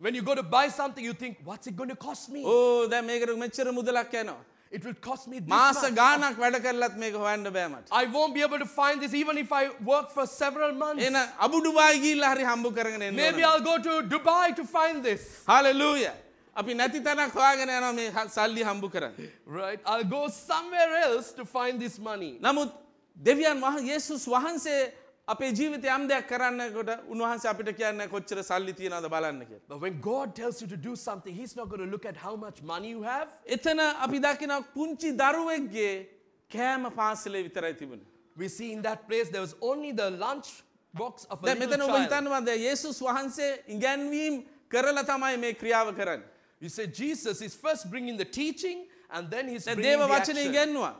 When you go to buy something, you think, What's it going to cost me? ඕ දැන් මේකට මෙච්චර මුදලක් යනවා. It will cost me this මාස much. ගානක් වැඩ කරලත් මේක හොයන්න බෑ මට. I won't be able to find this even if I work for several months. එන අබුඩුබායි ගිහිල්ලා හරි හම්බු කරගෙන එන්න Maybe ඕන. I'll go to Dubai to find this. හලලූය. අපි නැති තැනක් හොයාගෙන යනවා මේ හ- සල්ලි හම්බු කරන්න. Right? I'll go somewhere else to find this money. නමුත් දෙවියන් වහ යේසුස් වහන්සේ අපේ ජීවිතය යම් දෙයක් කරන්නකොට උන්වහන්සේ අපිට කියන්න කොච්චර සල්ලි තියනද බලන්න කියලා. But when God tells you to do something, He's not going to look at how much money you have. එතන අපි දකින පුංචි දරුවෙක්ගේ කෑම පාසලේ විතරයි තිබුණ. We see in that place there was only the lunch box of a දැන් මෙතන little ඔබ child. හිතන්නවද යේසුස් වහන්සේ ඉගැන්වීම් කරලා තමයි මේ ක්‍රියාව කරන්න. You say Jesus is first bringing the teaching and then He's bringing දේව the වචන action. ඉගැන්වා.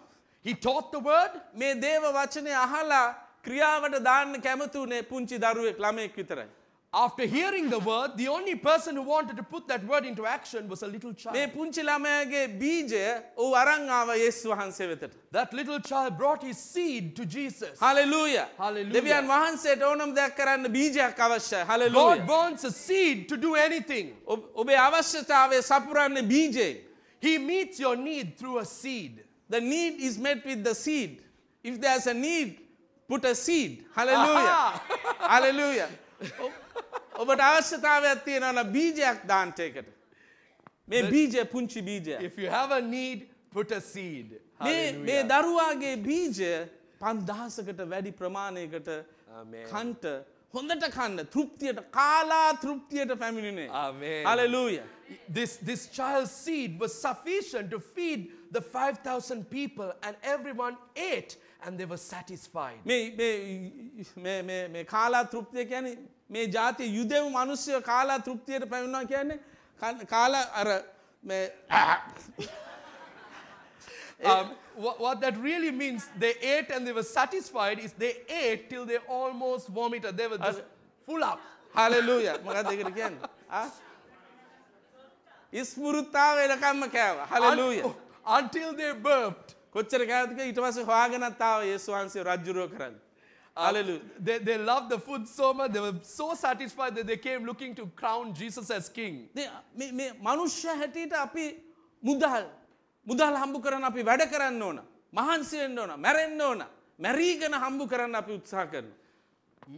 He taught the word. මේ දේව වචනය අහලා ක්‍රියාවට දාන්න කැමතුනේ පුංචි දරුවෙක් ළමයෙක් විතරයි. After hearing the word, the only person who wanted to put that word into action was a little මේ child. පුංචි ළමයාගේ බීජය ඔහු අරන් ආව යේසු වහන්සේ වෙතට. That little child brought his seed to Jesus. Hallelujah. Hallelujah. දෙවියන් වහන්සේට ඕනම දෙයක් කරන්න බීජයක් අවශ්‍යයි. God hallelujah. wants a seed to do anything. ඔබ- ඔබේ අවශ්‍යතාවය සපුරන්නේ බීජයෙන්. He meets your need through a seed. The need is met with the seed. If there's a need, put a seed. Hallelujah. Aha. Hallelujah. ඔ- ඔබට අවශ්‍යතාවයක් තියෙනවන බීජයක් දාන්ට එකට. මේ බීජය පුංචි බීජය. If you have a need, put a seed. මේ මේ Hallelujah. දරුවාගේ බීජය පන්දහසකට වැඩි ප්‍රමාණයකට Amen. කන්ට හොඳට කන්න තෘප්තියට කාලා තෘප්තියට පැමිණිනේ. Amen. Hallelujah. This, this child's seed was sufficient to feed the 5,000 people, and everyone ate and they were satisfied. මේ මේ- මේ- මේ- මේ කාලා තෘප්තිය කියන්නේ මේ ජාතිය යුදෙව් මනුස්්‍යය කාලා තෘප්තියට පැමිණවා කියන්නේ කන්- කාලා අර මේ Um, what, what that really means, they ate and they were satisfied, is they ate till they almost vomited. They were just full up. හලලූය මොකක් දෙකට කියන්න ඉස්මුරුත්තාව එනකම්ම කෑව හලලූය Un- until they burped. කොච්චර කෑතික ඉට පස හවාගෙනත්තාව ඒසු වහන්සේ රජ්ජුරුව කරන්න අලලු They, they loved the food so much, they were so satisfied that they came looking to crown Jesus as king. මේ මනුෂ්‍ය හැටියට අපි මුදල් මුදල් හම්බු කරන්න අපි වැඩ කරන්න ඕන මහන්සියෙන්න්න ඕන මැරෙන්න්න ඕන මැරීගෙන හම්බු කරන්න අපි උත්සා කරන.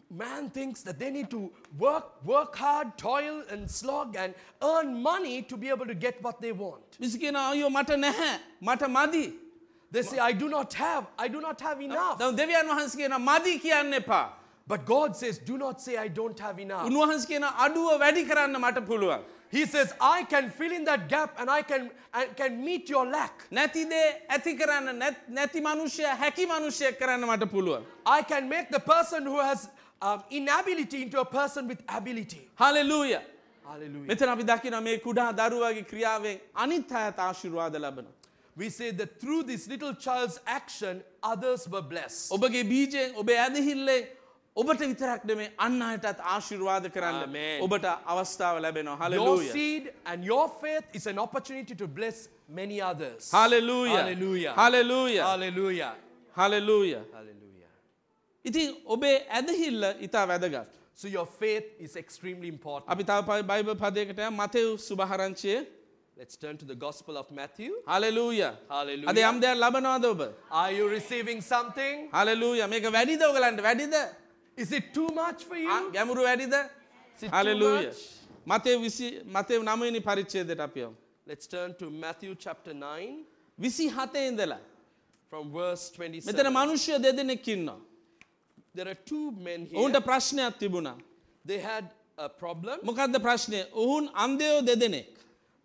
Man thinks that they need to work, work hard, toil, and slog and earn money to be able to get what they want. විසි කියෙන අයෝ මට නැහැ මට මදි. They say, I do not have, I do not have enough. දැන් දෙවියන් වහන්ස කියන මදි කියන්න එපා. But God says, do not say, I don't have enough. උන්වහන්ස කියන අඩුව වැඩි කරන්න මට පුළුවන්. He says, I can fill in that gap and I can, I can meet your lack. නැතිදේ ඇති කරන්න නැත්- නැති මනුෂ්‍යය හැකි මනුෂ්‍යයක් කරන්න මට පුළුවන්. I can make the person who has um, inability into a person with ability. හලලූය. Hallelujah. මෙතන අපි දකින මේ කුඩා දරුවගේ ක්‍රියාවෙන් අනිත් අයත් ආශිර්වාද ලබන. We say that through this little child's action, others were blessed. ඔබගේ බීජයෙන් ඔබ ඇදහිල්ලේ ඔබට විතරක් නෙමේ අන්න අයටත් ආශිර්වාද කරන්න Amen. ඔබට අවස්ථාව ලැබෙනවා Your හලලූය. seed and your faith is an opportunity to bless many others. හලලූය Hallelujah. හලලූය Hallelujah. හලලූය. Hallelujah. ඉතින් ඔබේ ඇදහිල්ල ඉතා වැදගත්. So your faith is extremely important. අපි තව පයි බයිබ පදයකට Matthew සුභහරංචිය Let's turn to the Gospel of Matthew. හලලූය Hallelujah. අද යම් දෙයක් ලබනවාද ඔබ. Are you receiving something? හලලූය මේක වැඩිද ඔගලන්ට වැඩිද Is it too much for ආ, you? ගැමුරු වැඩිද Is it too හලලූය much? මතේ විසි මතේ නමනි පරිච්චේදට අපියෝ. Let's turn to Matthew chapter 9 විසි හතේ ඉඳලා. from verse මෙතන 27. මනුෂ්‍ය දෙදෙනෙක් ඉන්නවා. There are two men ඔවුන්ට here. ප්‍රශ්නයක් තිබුණා. They had a problem. මොකක්ද ප්‍රශ්නය ඔවුන් අන්දයෝ දෙදෙනෙක්.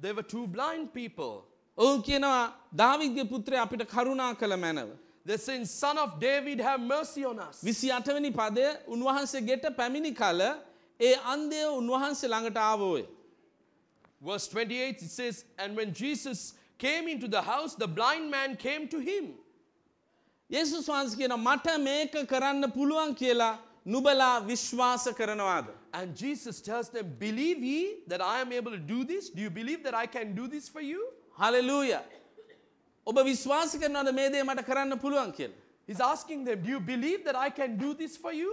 They were two blind people. ඔවුන් කියනවා ධාවිද්‍ය පුත්‍රය අපිට කරුණා කළ මැනව. They're saying, Son of David, have mercy on us. විසි අටවැනි පදය උන්වහන්සේ ගෙට පැමිණි කල ඒ අන්දය උන්වහන්සේ ළඟට ආවෝය. Verse 28, it says, And when Jesus came into the house, the blind man came to him. යේසුස් වහන්ස කියන මට මේක කරන්න පුළුවන් කියලා නුබලා විශ්වාස කරනවාද. And Jesus tells them, Believe ye that I am able to do this? Do you believe that I can do this for you? හලලූය. ඔබ විශ්වාස කරනවද මේ දේ මට කරන්න පුළුවන් කියල. He's asking them, Do you believe that I can do this for you?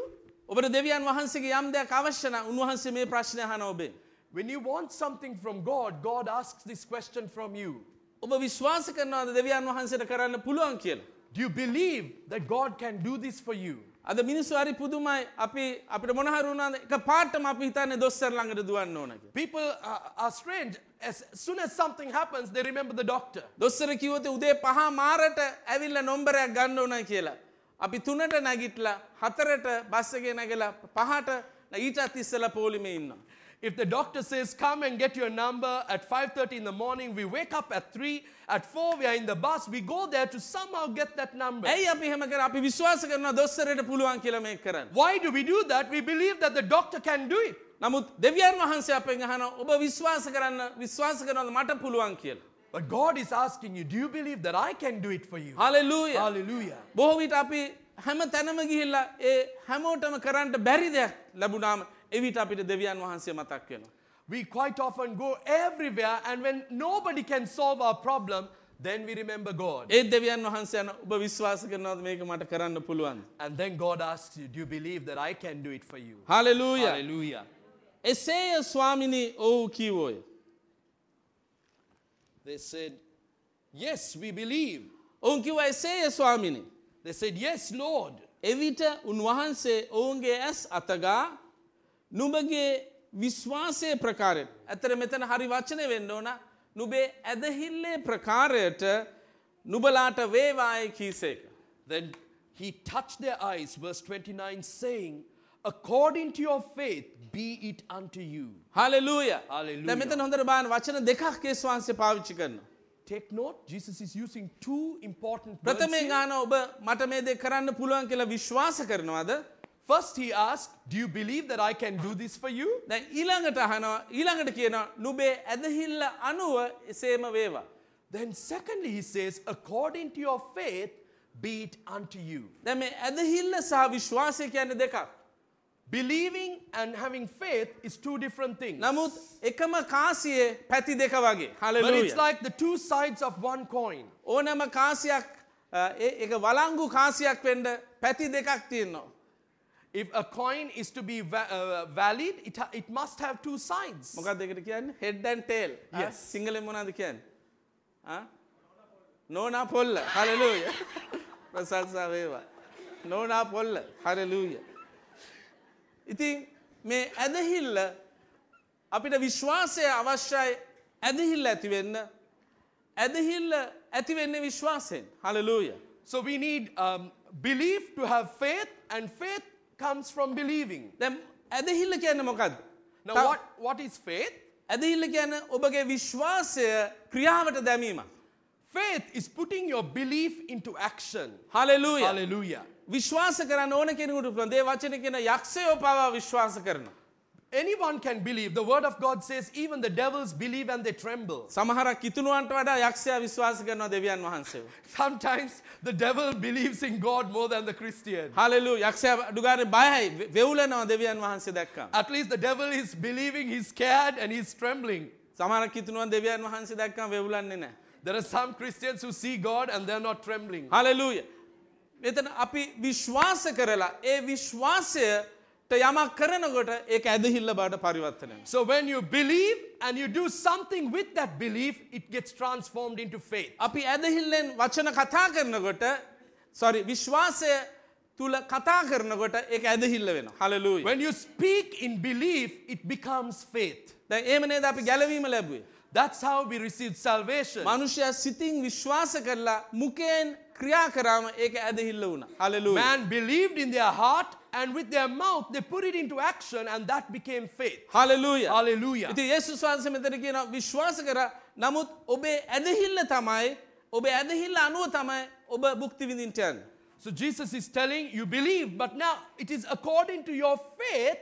ඔබට දෙවියන් වහන්සේගේ යම් දෙයක් අවශ්‍යන උන්වහන්සේ මේ ප්‍රශ්නය හන ඔබේ. When you want something from God, God asks this question from you ඔබ විශ්වාස කරනවද දෙවියන් වහන්සේට කරන්න පුළුවන් කියලා. Do you believe that God can do this for you? අද මිනිස්සු හරි පුදුමයි අපි අපිට මොනහරුණාද එක පාටම අපි හිතන්නේ දොස්සර ළඟට දුවන්න ඕන කියලා. People are, are strange. As soon as something happens, they remember the doctor. දොස්සර කිව්වොත් උදේ පහ මාරට ඇවිල්ලා නොම්බරයක් ගන්න ඕන කියලා. අපි තුනට නැගිටලා හතරට බස් එකේ නැගලා පහට ඊටත් ඉස්සලා පොලිමේ ඉන්නවා. If the doctor says, come and get your number at 5.30 in the morning, we wake up at 3, at 4 we are in the bus, we go there to somehow get that number. ඇයි අපි එහෙම කර අපි විශ්වාස කරනවා දොස්සරට පුළුවන් කියලා මේක කරන්න. Why do we do that? We believe that the doctor can do it. නමුත් දෙවියන් වහන්සේ අපෙන් අහන ඔබ විශ්වාස කරන්න විශ්වාස කරනවද මට පුළුවන් කියලා. But God is asking you, do you believe that I can do it for you? හලලූය. Hallelujah. බොහෝ විට අපි හැම තැනම ගිහිල්ලා ඒ හැමෝටම කරන්නට බැරි දෙයක් ලැබුණාම එවිට අපිට දෙවියන් වහන්සේ මතක් වෙනවා. We quite often go everywhere, and when nobody can solve our problem, then we remember God. ඒත් දෙවියන් වහන්සේ යන ඔබ විශ්වාස කරනවද මේක මට කරන්න පුළුවන්. And then God asks you, Do you believe that I can do it for you? හලලූය. Hallelujah. එසේය ස්වාමිනි ඔවු කීවෝය. They said, Yes, we believe. ඔවුන් කිව එසේය ස්වාමිනි. They said, Yes, Lord. එවිට උන්වහන්සේ ඔවුන්ගේ ඇස් අතගා නුබගේ විශ්වාසය ප්‍රකාරයට ඇතර මෙතන හරි වචනය වෙන්න ඕන නුබේ ඇදහිල්ලේ ප්‍රකාරයට නුබලාට වේවාය කීසේක. Then he touched their eyes, verse 29, saying, According to your faith, be it unto you. හලලූය Hallelujah. මෙතන හොඳට බාන වචන දෙකක් කේස් වහන්සේ පාවිච්චි කරන. Take note, Jesus is using two important words. ප්‍රථමේ here. ගාන ඔබ මට මේ දෙ කරන්න පුළුවන් කියලා විශ්වාස කරනවාද. First, he asked, Do you believe that I can do this for you? දැ ඊළඟට අහනවා ඊළඟට කියනවා නුබේ ඇදහිල්ල අනුව එසේම වේවා. Then, secondly, he says, According to your faith, be it unto you. දැ මේ ඇදහිල්ල සහ විශ්වාසය කියන්නේ දෙකක්. Believing and having faith is two different things. නමුත් එකම කාසියේ පැති දෙක වගේ But it's හලලූය. like the two sides of one coin. ඕනම කාසියක් අ, ඒ- ඒක වලංගු කාසියක් වෙන්ඩ පැති දෙකක් තියෙන්නවා. If a coin is to be va- uh, valid, it, ha- it must have two sides. මොකක් දෙකට කියන්න හෙඩ්ඩන් තේල් Yes. සිංහල මොනාද කියන්න. නෝනා පොල්ල හලලූය ප්‍රසංසා වේවා. නෝනා පොල්ල හරලූය. ඉතින් මේ ඇදහිල්ල අපිට විශ්වාසය අවශ්‍යයි ඇදහිල්ල ඇතිවෙන්න ඇදහිල්ල ඇතිවෙන්න විශ්වාසයෙන් හලලූය. So we need um, belief to have faith, and faith comes from believing. දැම් ඇදහිල්ල කියන්න මොකක්ද. Now, what, what is faith? ඇදහිල්ල කියන්න ඔබගේ විශ්වාසය ක්‍රියාවට දැමීම. Faith is putting your belief into action. හලලූය Hallelujah. විශ්වාස කරන්න ඕන කෙනෙකුට පුළන් දේ වචන කියෙන යක්ෂයෝ පවා විශ්වාස කරන. Anyone can believe. The word of God says, even the devils believe and they tremble. සමහරක් කිතුනුවන්ට වඩා යක්ෂය විශ්වාස කරනවා දෙවියන් වහන්සේ. Sometimes the devil believes in God more than the Christian. හලලු යක්ෂය ඩුගාර බයයි වෙවුලනවා දෙවියන් වහන්සේ දැක්කම්. At least the devil is believing, he's scared and he's trembling. සමහරක් කිතුනුවන් දෙවියන් වහන්සේ දැක්කම් වෙවුලන්නේ නෑ. There are some Christians who see God and they're not trembling. හලලූය. මෙතන අපි විශ්වාස කරලා ඒ විශ්වාසයට යමක් කරනකොට ඒ ඇදහිල්ල බට පරිවත්තනය. So when you believe and you do something with that belief, it gets transformed into faith. අපි ඇදහිල්ලෙන් වචන කතා කරනකොට සොරි විශ්වාසය තුළ කතා කරනකොට ඒ ඇදහිල්ල වෙන හලලූයි. When you speak in belief, it becomes faith. දැ ඒමනේද අපි ගැලවීම ලැබුවේ. That's how we receive salvation. මනුෂ්‍යය සිතින් විශ්වාස කරලා මුකයෙන් ක්‍රියා කරාම ඒක ඇදහිල්ල වුණ හලලූ. Man believed in their heart and with their mouth they put it into action and that became faith. හලලූය Hallelujah. ඉති ඒසු වන්ස මෙතර කියන විශ්වාස කර නමුත් ඔබේ ඇදහිල්ල තමයි ඔබ ඇදහිල්ල අනුව තමයි ඔබ බුක්ති විඳින්ටයන්. So Jesus is telling you believe, but now it is according to your faith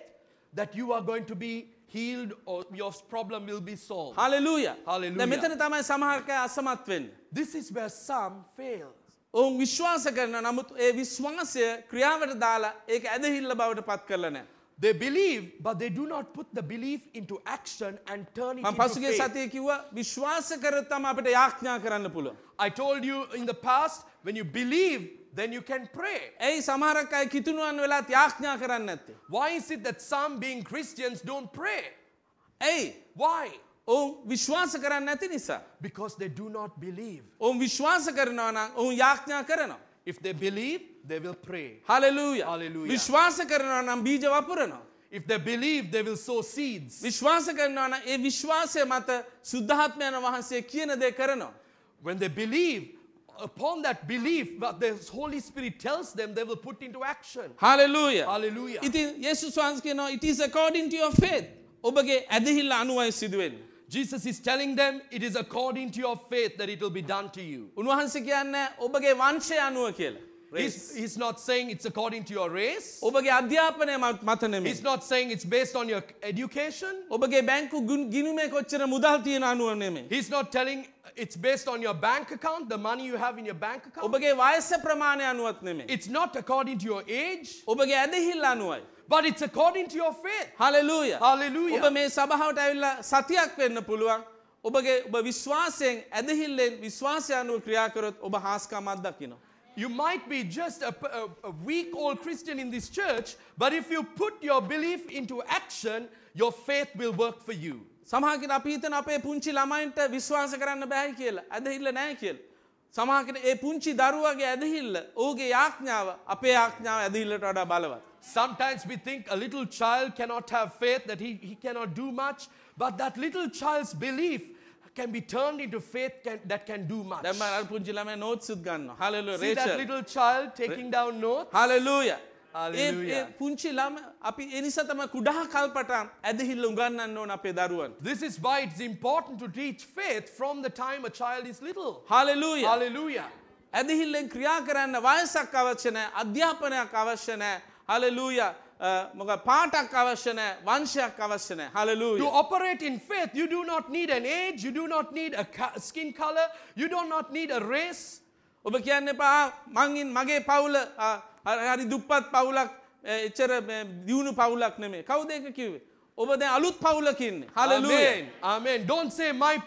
that you are going to be healed or your problem will be solved. හලලූය Hallelujah. මෙතන තමයි සමහරකය අසමත් වෙන්න. This is where some fail. ඔවුන් විශ්වාස කරන නමුත් ඒ විශ්වාසය ක්‍රියාවට දාලා ඒක ඇදහිල්ල බවට පත් කරලනෑ. They believe, but they do not put the belief into action and turn it ම into පසුගේ faith. සතිය කිව්ව විශ්වාස කරත්තම අපට යාඥා කරන්න පුළුව. I told you in the past, when you believe, then you can pray. ඇයි සමහරක් අයි කිතුනුවන් වෙලාත් යාඥා කරන්න ඇත්තේ. Why is it that some being Christians don't pray? ඇයි Why? ඔවුන් විශ්වාස කරන්න ඇති නිසා. Because they do not believe. ඔවුන් විශ්වාස කරනවා නම් ඔවුන් යාඥා කරනවා. If they believe, they will pray. හලලූය Hallelujah. විශ්වාස කරනවා නම් බීජ වපුරනවා. If they believe, they will sow seeds. විශ්වාස කරනවා නම් ඒ විශ්වාසය මත සුද්ධාත්මයන වහන්සේ කියන දේ කරනවා. When they believe, upon that belief, what the Holy Spirit tells them, they will put into action. හලලූය Hallelujah. ඉතින් යේසුස් වහන්ස කියනවා it is according to your faith. ඔබගේ ඇදහිල්ල අනුවයි සිදුවෙන්. Jesus is telling them, it is according to your faith that it will be done to you. උන්වහන්සේ කියන්න ඔබගේ වංශය අනුව කියලා. He's, he's not saying it's according to your race. ඔබගේ අධ්‍යාපනය මත- මත නෙමෙයි. He's not saying it's based on your education. ඔබගේ බැංකු ගුන්- ගිනුමේ කොච්චර මුදල් තියෙන අනුව නෙමෙයි. He's not telling it's based on your bank account, the money you have in your bank account. ඔබගේ වයස ප්‍රමාණය අනුවත් නෙමෙයි. It's not according to your age, ඔබගේ ඇදහිල්ල අනුවයි. but it's according to your faith. හලලූය Hallelujah. ඔබ මේ සභාවට ඇවිල්ලා සතියක් වෙන්න පුළුවන් ඔබගේ ඔබ විශ්වාසයෙන් ඇදහිල්ලෙන් විශ්වාසය අනුව ක්‍රියාකරොත් ඔබ හාස්කමත් දකිනවා. You might be just a, a, a weak old Christian in this church, but if you put your belief into action, your faith will work for you. සමහකට අපි හිතන අපේ පුංචි ළමයින්ට විශ්වාස කරන්න බැහැ කියලා ඇදහිල්ල නෑ කියල. සමහකට ඒ පුංචි දරුවගේ ඇදහිල්ල ඕගේ යාඥාව අපේ යාඥාව ඇදහිල්ලට වඩා බලවත්. Sometimes we think a little child cannot have faith, that he, he cannot do much, but that little child's belief can be turned into faith can, that can do much. දැම අර පුංචි ළමයි නෝත්සුත් ගන්න හලලු See that Rachel little child taking down notes? හලලූය Hallelujah. පුංචි ළම අපි එනිසා තම කුඩා කල්පටම් ඇදහිල්ල උගන්නන්න ඕන අපේ දරුවන්. This is why it's important to teach faith from the time a child is little. හලලූය Hallelujah. ඇදහිල්ලෙන් ක්‍රියා කරන්න වයසක් අවශ්‍ය නෑ අධ්‍යාපනයක් අවශ්‍ය නෑ හලලූය මොක පාටක් අවශ්‍ය නෑ වංශයක් අවශ්‍ය නෑ To හලලූය operate in faith, you do not need an age, you do not need a skin color, you do not need a race. ඔබ කියන්න එපා මංගින් මගේ පවුල හරි දුප්පත් පවුලක් එච්චර දියුණු පවුලක් නෙමේ කවුද ඒක කිව්වේ ඔබ දැන් අලුත් පවුලකින්නේ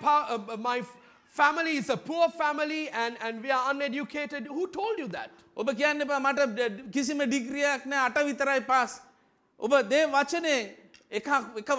pa- uh, my f- family is a poor family and, and we are uneducated. Who told you that? ඔබ කියන්න එපා මට කිසිම ඩිග්‍රියක් නෑ අට විතරයි පාස්. ඔබ දේ වචනය එක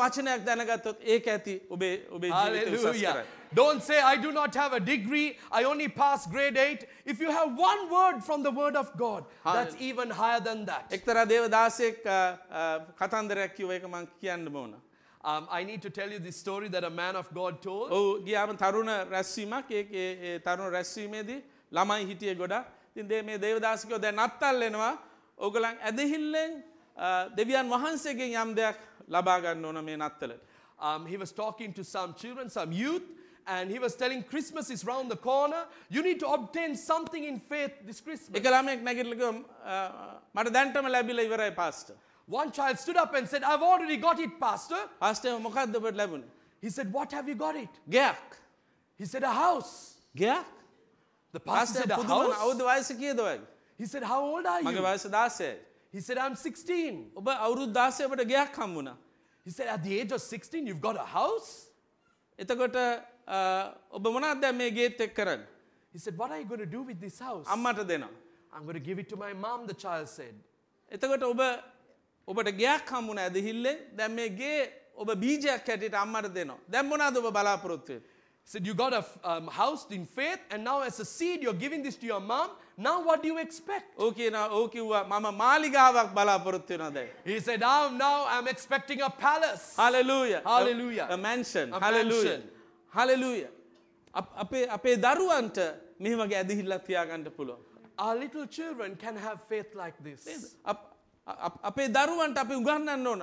වචනයක් දැනගත්තොත් ඒක ඇති ඔබේ ඔබේ ජීවිතය උසස්. කරයි. Don't say, I do not have a degree, I only passed grade 8. If you have one word from the word of God, that's even higher than that. එක්තරා දේවදාසයෙක් අ, අ, කතන්දරයක් කිව්ව එක මං කියන්න ඕන. Um, I need to tell you this story that a man of God told. ඔහු ගියාම තරුණ රැස්වීමක් ඒ ඒ- ඒ තරුණ රැස්වීමේදී ළමයි හිටිය ගොඩ ඉතින් දේ මේ දේවදාසිකෝ දැන් අත්තල් එනවා ඕගලන් ඇදහිල්ලෙන් අ, දෙවියන් වහන්සේගෙන් යම් දෙයක් ලබා ගන්න ඕන මේ නත්තලට. Um, he was talking to some children, some youth, and he was telling Christmas is round the corner. You need to obtain something in faith this Christmas. එක ළමයෙක් නැගිටලක මට දැන්ටම ලැබිල ඉවරයි pastor. One child stood up and said, I've already got it, Pastor. පාස්ටය මොකක්ද ඔබට ලැබුණ. He said, What have you got it? ගයක් He said, A house. ගයක් The pastor pastor said, A පුදුමන house? අවුද වයස කියදවයි. He said, How old are මගේ you? වයස දාසය. He said, I'm 16. ඔබ අවුරුද් දාසයකට ගයක් හම්බුණ. He said, At the age of 16, you've got a house? එතකොට අ, ඔබ මොනත් දැ මේ ගේත් එක් කරන්න. He said, What are you going to do with this house? අම්මට දෙනවා. I'm going to give it to my mom, the child said. එතකොට ඔබ ඔබට ගයක් හම්බුණ ඇදහිල්ලේ දැම් මේ ගේ ඔබ බීජයක් හැටියට අම්මට දෙනවා. දැම් මොනාද ඔබ බලාපොරොත්තුවේ. He said, You got a f- um, house in faith, and now as a seed, you're giving this to your mom. Now, what do you expect? ඕ කියන ඕ කිව්වා මම මාලිගාවක් බලාපොරොත්තුවෙන දැයි. He said, Now, now I'm expecting a palace. Hallelujah. Hallelujah. A mansion. A Hallelujah. mansion. Hallelujah. අප- අපේ දරුවන්ට මෙහි වගේ ඇදහිල්ලක් තියාගන්න පුළුවන්. Our little children can have faith like this. අප- දරුවන්ට අපි උගන්නන්න ඕන.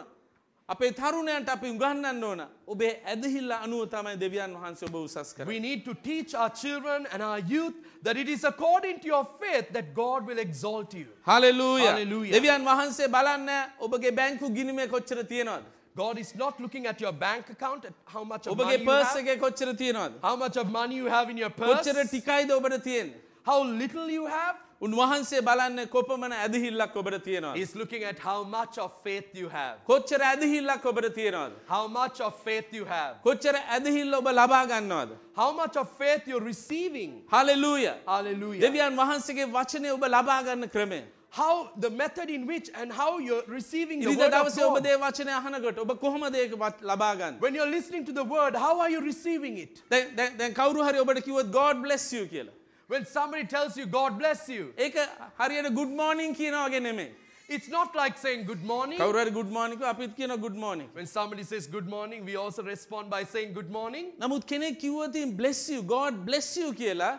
අපේ තරුණයන්ට අපි උගන්නන්න ඕන. ඔබේ ඇදහිල්ල අනුව තමයි දෙවියන් වහන්සේ ඔබ උසස් කර. We need to teach our children and our youth that it is according to your faith that God will exalt you. හලලූය Hallelujah. දෙවියන් වහන්සේ බලන්න ඔබගේ බැංකු ගිනිමේ කොච්චර තියෙනවද. God is not looking at your bank account, at how much of ඔබගේ money you පර්ස have, එක කොච්චර තියෙනවද. how much of money you have in your purse, කොච්චර ටිකයිද ඔබට තියෙන. how little you have. උන්වහන්සේ බලන්න කොපමන ඇදහිල්ලක් ඔබට තියෙනවා. He's looking at how much of faith you have. කොච්චර ඇදහිල්ලක් ඔබට තියෙනවද. How much of faith you have. කොච්චර ඇදහිල්ල ඔබ ලබා ගන්නවද. How much of faith you're receiving. හලලූය Hallelujah. දෙවියන් වහන්සේගේ වචනය ඔබ ලබාගන්න ක්‍රමය. How the method in which and how you're receiving the ඉරිද word of දවසේ ඔබ God. දේ වචනය අහනකොට ඔබ කොහොමද ඒක වත්- ලබාගන්න. When you're listening to the word, how are you receiving it? දැන්- දැන් දැන් කවුරු හරි ඔබට කිව්වොත් God bless you කියලා. When somebody tells you, God bless you, ඒක හරියට good morning කියනවා වගේ නෙමෙයි. it's not like saying good morning. කවුරු හරි good morning කිව්වා අපිත් කියනවා good morning. When somebody says good morning, we also respond by saying good morning. නමුත් කෙනෙක් කිව්වොත් ඉතින් bless you God bless you කියලා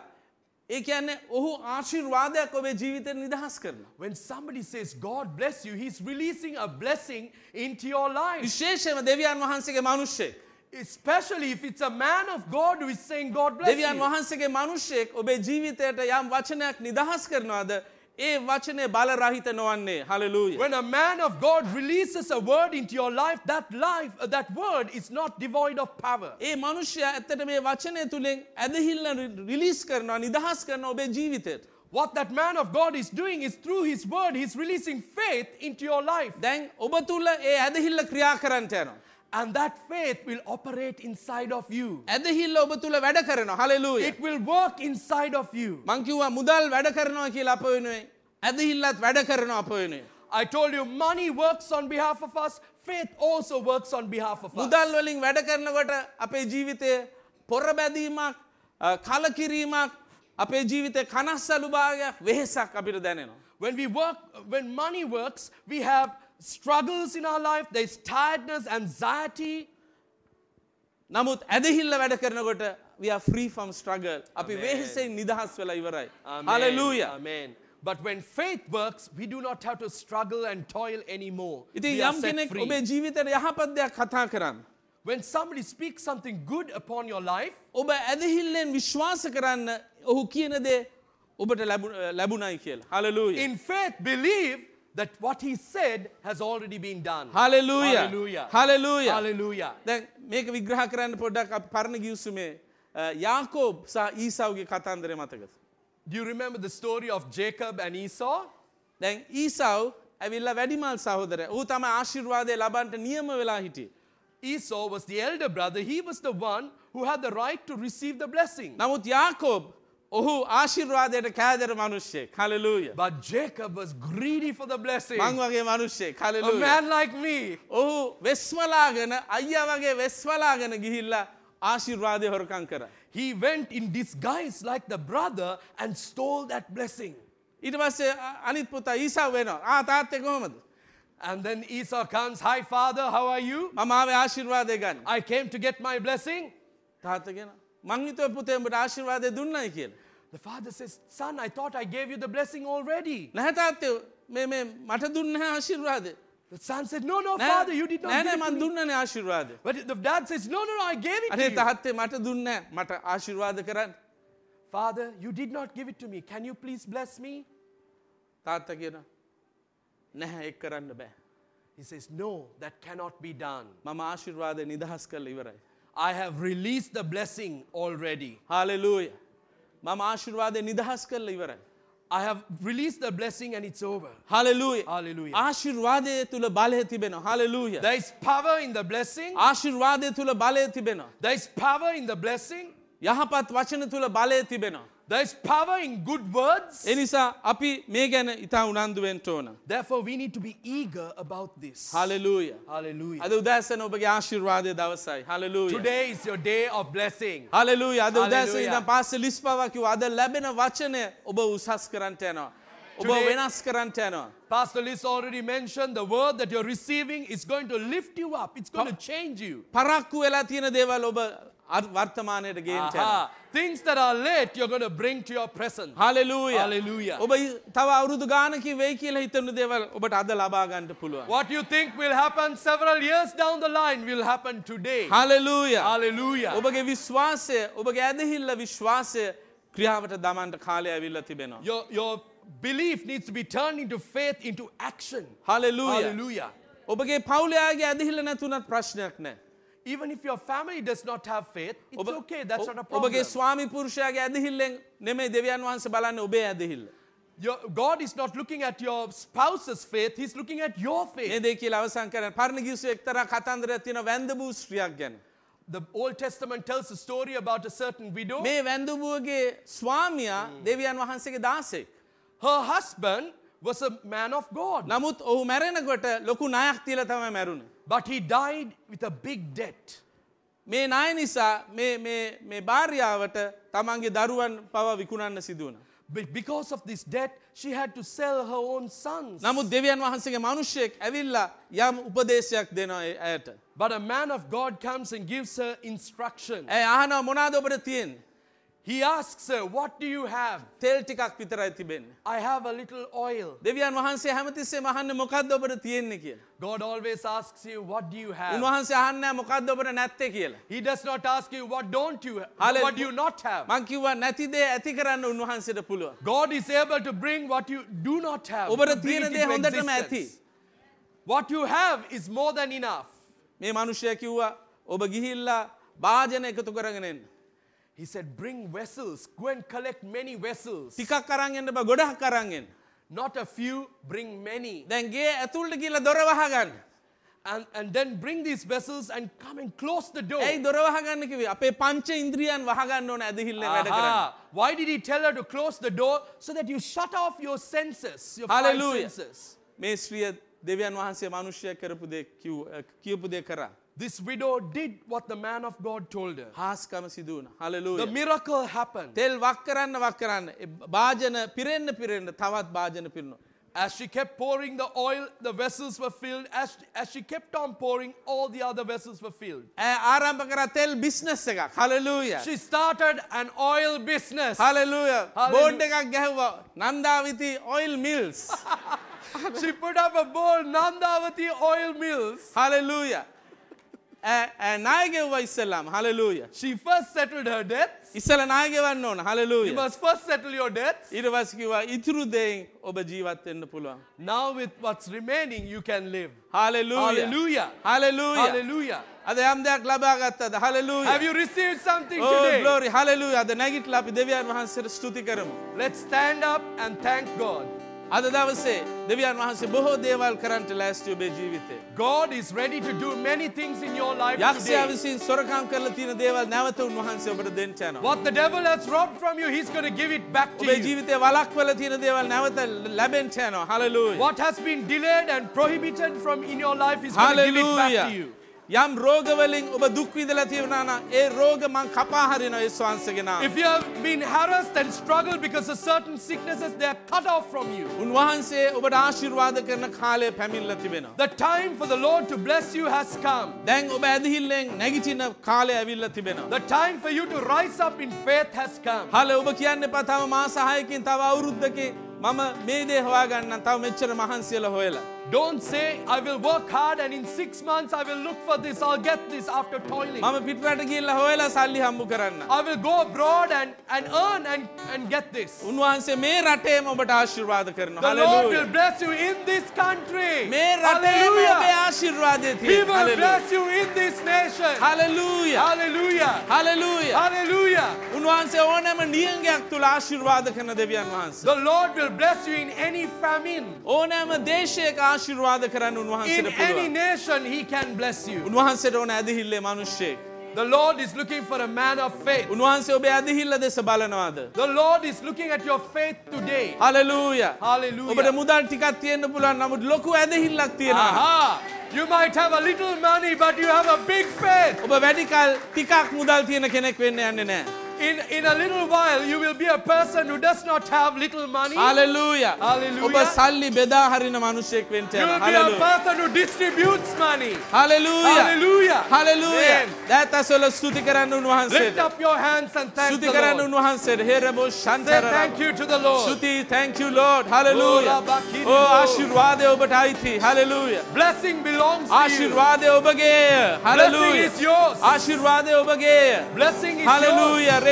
ඒ කියන්නේ ඔහු ආශිර්වාදයක් ඔබේ ජීවිතේ නිදහස් කරනවා. When somebody says God bless you, he's releasing a blessing into your life. විශේෂයෙන්ම දෙවියන් වහන්සේගේ මිනිස්සෙක්. Especially if it's a man of God who is saying God bless දෙවියන් you. වහන්සේගේ මිනිස්සෙක් ඔබේ ජීවිතයට යම් වචනයක් නිදහස් කරනවාද ඒ වචනේ බලරහිත නොවන්නේ. හලලූය. When a man of God releases a word into your life, that life, uh, that word is not devoid of power. ඒ මනුෂ්‍යයා ඇත්තට මේ වචනය තුළින් ඇදහිල්ල රිලිස් කරනවා නිදහස් කරන ඔබේ ජීවිතයට. What that man of God is doing is through his word, he's releasing faith into your life. දැන් ඔබ තුළ ඒ ඇදහිල්ල ක්‍රියා කරන්නට යනවා. And that faith will operate inside of you. ඇදහිල්ල ඔබ තුළ වැඩ කරනවා හලලූය. It will work inside of you. මංකිව්වා මුදල් වැඩ කරනවා කියලා අප වෙනුවෙන්. ඇදහිල්ලත් වැඩ කරනවා අප වෙනුවෙන්. I told you, money works on behalf of us, faith also works on behalf of us. මුදල් වලින් වැඩ කරනකොට අපේ ජීවිතය පොර බැදීමක් අ, කලකිරීමක් අපේ ජීවිතය කනස්සලු භාගයක් වෙහෙසක් අපිට දැනෙනවා. When we work, when money works, we have struggles in our life, there's tiredness, anxiety. නමුත් ඇදහිල්ල වැඩ කරනකොට we are free from struggle. අපි Amen. වෙහෙසෙන් නිදහස් වෙලා ඉවරයි. Amen. Hallelujah. Amen. But when faith works, we do not have to struggle and toil anymore. ඉතින් We are යම් set කෙනෙක් free. ඔබේ ජීවිතයට යහපත් දෙයක් කතා කරන්න. When somebody speaks something good upon your life, ඔබ ඇදහිල්ලෙන් විශ්වාස කරන්න ඔහු කියන දේ ඔබට ලැබු- ලැබුණයි කියලා. හලලූය. in faith, believe that what he said has already been done. හලලූය. Hallelujah. හලලූය. Hallelujah. දැන් මේක විග්‍රහ කරන්න පොඩ්ඩක් අපි පරණ ගියුසුමේ යාකෝබ් සහ ඊසාවගේ කතන්දරය මතකද. Do you remember the story of Jacob and Esau? දැන් ඊසව් ඇවිල්ල වැඩිමල් සහෝදර ඌ තම ආශිර්වාදය ලබන්ට නියම වෙලා හිටිය. Esau was the elder brother. He was the one who had the right to receive the blessing. නමුත් යාකෝබ් ඔහු ආශිර්වාදයට කෑදර මනුෂ්‍යය කලලූය. But Jacob was greedy for the blessing. මං වගේ මනුෂ්‍යය A කලලූය. man like me. ඔහු වෙස්වලාගෙන අයිය වගේ වෙස්වලාගෙන ගිහිල්ල ආශිර්වාදය හොරකං කර. He went in disguise like the brother and stole that blessing. ඊට පස්සේ අ- අනිත් පුතා ඊසාව වෙනවා ආ තාත්තෙ කොහොමද. And then Esau comes, Hi, father, how are you? මමාව ආශිර්වාදය ගන්න. I came to get my blessing. තාත්තගෙන මංහිතව පුතේඹට ආශිර්වාදය දුන්නයි කියලා. The father says, Son, I thought I gave you the blessing already. නැහැතාත්තය මේ මේ මට දුන්න ආශිර්වාදය. The son said, No, no, father, you did not නෑනෑ give it මන් to me. දුන්නන ආශිර්වාදය. But the dad says, No, no, no, I gave it අනේ to you. තාත්තේ මට දුන්න මට ආශිර්වාද කරන්න. Father, you did not give it to me. Can you please bless me? තාත්ත කියන නැහැ එක් කරන්න බෑ. He says, No, that cannot be done. මම ආශිර්වාදය නිදහස් කළ ඉවරයි. I have released the blessing already. හාලෙලූය. මම ආශිර්වාදය නිදහස් කල්ල ඉවරයි. I have released the blessing and it's over. හලලූය Hallelujah. ආශිර්වාදය තුළ බලය තිබෙන හලලූය. There is power in the blessing. ආශිර්වාදය තුළ බලය තිබෙනවා. There is power in the blessing. යහපත් වචන තුළ බලය තිබෙනවා. There is power in good words. එනිසා අපි මේ ගැන ඉතා උනන්දුවෙන්ට ඕන. Therefore, we need to be eager about this. හලලූය. Hallelujah. අද උදෑසන ඔබගේ ආශිර්වාදය දවසයි. හලලූය. Today is your day of blessing. හලලූය අද උදෑස Hallelujah. ඉඳන් පස්සේ ලිස් පවකිව අද ලැබෙන වචනය ඔබ උසස් කරන්ට යනවා. ඔබ Today- වෙනස් කරන්ට යනවා. Pastor Liz already mentioned the word that you're receiving is going to lift you up. It's going to change you. පරක්කු වෙලා තියෙන දේවල් ඔබ අර්- වර්තමානයට ගේන්ට යනවා. Aha. Things that are late, you're going to bring to your presence. හලලූය Hallelujah. ඔබ යි- තව අවුරුදු ගානකි වෙයි කියලා හිතනු දේවල් ඔබට අද ලබාගන්නට පුළුවන්. What you think will happen several years down the line will happen today. හලලූය Hallelujah. ඔබගේ විශ්වාසය ඔබගේ ඇදහිල්ල විශ්වාසය ක්‍රියාවට දමන්ට කාලය ඇවිල්ල තිබෙනවා. Your, your belief needs to be turned into faith, into action. හලලූය Hallelujah. ඔබගේ පවුලයාගේ ඇදහිල්ල නැතුනත් ප්‍රශ්නයක් නෑ. Even if your family does not have faith, it's ඔබ- okay. That's O- not a problem. ඔබගේ ස්වාමි පුරුෂයාගේ ඇදහිල්ලෙන් නෙමේ දෙවියන් වහන්ස බලන්න ඔබේ ඇදහිල්ල. Your, God is not looking at your spouse's faith, He's looking at your මේ faith. දේ කියලා අවසන් කරන පරණ ගිසු එක්තර කතන්දර තියෙන වැන්දබූ ශ්‍රියක් ගැන. The Old Testament tells a story about a certain widow. මේ වැන්දුබුවගේ ස්වාමියා දෙවියන් වහන්සේගේ දාසෙක්. Her husband was a man of God, නමුත් ඔහු මැරෙනකොට ලොකු නයක් තියල තම මැරුණ. but he died with a big debt. මේ නාය නිසා මේ- මේ මේ භාර්යාවට තමන්ගේ දරුවන් පව විකුණන්න සිදුවන. Be- Because of this debt, she had to sell her own sons. නමුත් දෙවියන් වහන්සේගේ මනුෂ්‍යයෙක් ඇවිල්ලා යම් උපදේශයක් දෙනවා ඇයට. But a man of God comes and gives her instruction. ඇ අහනව මොනාද ඔබට තියෙන්. He asks her, What do you have? තෙල් ටිකක් විතරයි තිබෙන්න. I have a little oil. දෙවියන් වහන්සේ හැමතිස්සේ මහන්න මොකක්ද ඔබට තියෙන්නේ කියලා. God always asks you, What do you have? උන්වහන්සේ අහන්න මොකක්ද ඔබට නැත්තේ කියලා. He does not ask you, What don't you have? Hallelujah. What do you not have? මං කිව්වා නැති දේ ඇති කරන්න උන්වහන්සේට පුළුවන්. God is able to bring what you do not have. ඔබට to bring තියෙන it දේ into හොඳටම ඇති. existence. What you have is more than enough. මේ මනුෂ්‍යය කිව්වා ඔබ ගිහිල්ලා භාජන එකතු කරගෙන එන්න. He said, Bring vessels. Go and collect many vessels. ටිකක් අරන් එන්න බෑ ගොඩක් අරන් එන්න. Not a few, bring many. දැන් ගේ ඇතුළට ගිහලා දොර වහගන්න. And, and then bring these vessels and come and close the door. ඇයි දොර වහගන්න කිව්වේ? අපේ පංච ඉන්ද්‍රියන් වහගන්න ඕන ඇදහිල්ලෙන් වැඩ කරන්න. Aha. Why did he tell her to close the door? So that you shut off your senses, your five Hallelujah. senses. මේ ශ්‍රිය දෙවියන් වහන්සේ මිනිස්සය කරපු දේ කියපු දේ කරා. This widow did what the man of God told her. හාස්කම සිදු වුණා. The miracle happened. තෙල් වක් කරන්න වක් කරන්න. භාජන පිරෙන්න පිරෙන්න තවත් භාජන පිරෙනවා. As she kept pouring the oil, the vessels were filled. As, as she kept on pouring, all the other vessels were filled. ආරම්භ කරා තෙල් business එකක්. Hallelujah. She started an oil business. Hallelujah. Board එකක් ගැහුවා. Nandawathi oil mills. she put up a bowl, Nandavati oil mills. Hallelujah. And I give away salam. Hallelujah. She first settled her debts. Hallelujah. You must first settle your debts. Now with what's remaining, you can live. Hallelujah. Hallelujah. Hallelujah. Hallelujah. Hallelujah. Have you received something oh, today? Oh, glory. Hallelujah. Let's stand up and thank God. stand up and thank God. අද දවසේ දෙවියන් වහන්සේ බොහෝ දේවල් කරන්නට ලෑස්ති ඔබේ ජීවිතේ. God is ready to do many things in your life යක්ෂයා today. විසින් සොරකම් කරලා තියෙන දේවල් නැවත උන්වහන්සේ ඔබට දෙන්න යනවා. What the devil has robbed from you, he's going to give it back to ඔබේ you. ජීවිතේ වලක්වල තියෙන දේවල් නැවත ලැබෙන්න යනවා. hallelujah. What has been delayed and prohibited from in your life is going to give it back hallelujah. to you. යම් රෝගවලින් ඔබ දුක් විඳලා තියෙනවා නම් ඒ රෝග මං කපා හරිනවා ඒ ස්වාංශගේ නාමයෙන්. If you have been harassed and struggled because of certain sicknesses, they are cut off from you. උන්වහන්සේ ඔබට ආශිර්වාද කරන කාලය පැමිණලා තිබෙනවා. The time for the Lord to bless you has come. දැන් ඔබ ඇදහිල්ලෙන් නැගිටින කාලය ඇවිල්ලා තිබෙනවා. The time for you to rise up in faith has come. හල ඔබ කියන්න එපා තව මාස 6කින් තව අවුරුද්දකින් මම මේ දේ හොයාගන්නම් තව මෙච්චර මහන්සියල හොයලා. Don't say, I will work hard and in six months I will look for this, I'll get this after toiling. මම පිටරට ගිහිල්ලා හොයලා සල්ලි හම්බ කරන්න. I will go abroad and, and earn and, and get this. උන්වහන්සේ මේ රටේම ඔබට ආශිර්වාද කරනවා. The Lord will hallelujah. bless you in this country. මේ රටේම ඔබේ Hallelujah. ආශිර්වාදය He තියෙනවා. will hallelujah. bless you in this nation. Hallelujah. Hallelujah. Hallelujah. Hallelujah. උන්වහන්සේ ඕනෑම නියඟයක් තුල ආශිර්වාද කරන දෙවියන් වහන්සේ. The Lord will bless you in any famine. ඕනෑම දේශයක ආශිර්වාද කරන්න In උන්වහන්සේට any පුළුවන්. nation, He can bless you. උන්වහන්සේට ඕන ඇදහිල්ලේ මිනිස්සෙක්. The Lord is looking for a man of faith. උන්වහන්සේ ඔබේ ඇදහිල්ල දෙස බලනවාද? The Lord is looking at your faith today. Hallelujah. Hallelujah. ඔබට මුදල් ටිකක් තියෙන්න පුළුවන් නමුත් ලොකු ඇදහිල්ලක් තියෙනවා. Aha! You might have a little money, but you have a big faith. ඔබ වැඩිකල් ටිකක් මුදල් තියෙන කෙනෙක් වෙන්න යන්නේ නැහැ. In, in a little while, you will be a person who does not have little money. Hallelujah. Hallelujah. ඔබ සල්ලි බෙදා හරින මිනිසෙක් වෙන්න You will යනවා. be a hallelujah. person who distributes money. Hallelujah. Hallelujah. Hallelujah. Amen. දැත් අසල ස්තුති කරන්න Lift උන්වහන්සේට. up your hands and thank ස්තුති the කරන්න Lord. උන්වහන්සේට. හේරබෝ Say ශන්තර. thank you to the Lord. ස්තුති thank you Lord. Hallelujah. Oh, Rabakiri O Lord. ආශිර්වාදය ඔබට අයිති. Hallelujah. Blessing belongs to you. ආශිර්වාදය ඔබගේය. Blessing hallelujah. is yours. ආශිර්වාදය ඔබගේය. Blessing is Hallelujah. yours. Rekarabo Hallelujah.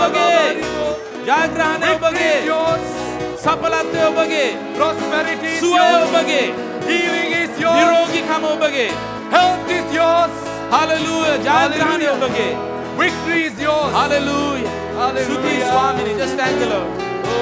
होगे जागरण होगे ಸಫಲತೆ ಒಬ್ಬಗೆ ಪ್ರಾಸ್ಪೆರಿಟಿ ಸುವೆ ಒಬ್ಬಗೆ ಹೀಲಿಂಗ್ ಇಸ್ ಯೋರ್ಸ್ ನಿರೋಗಿ ಕಾಮ ಒಬ್ಬಗೆ ಹೆಲ್ತ್ ಇಸ್ ಯೋರ್ಸ್ ಹalleluya ಜಾಗರಣ ಒಬ್ಬಗೆ victory is yours hallelujah hallelujah ಸ್ವಾಮಿ ನಿಜ ಸ್ಟ್ಯಾಂಡ್ ಲೋ ಓ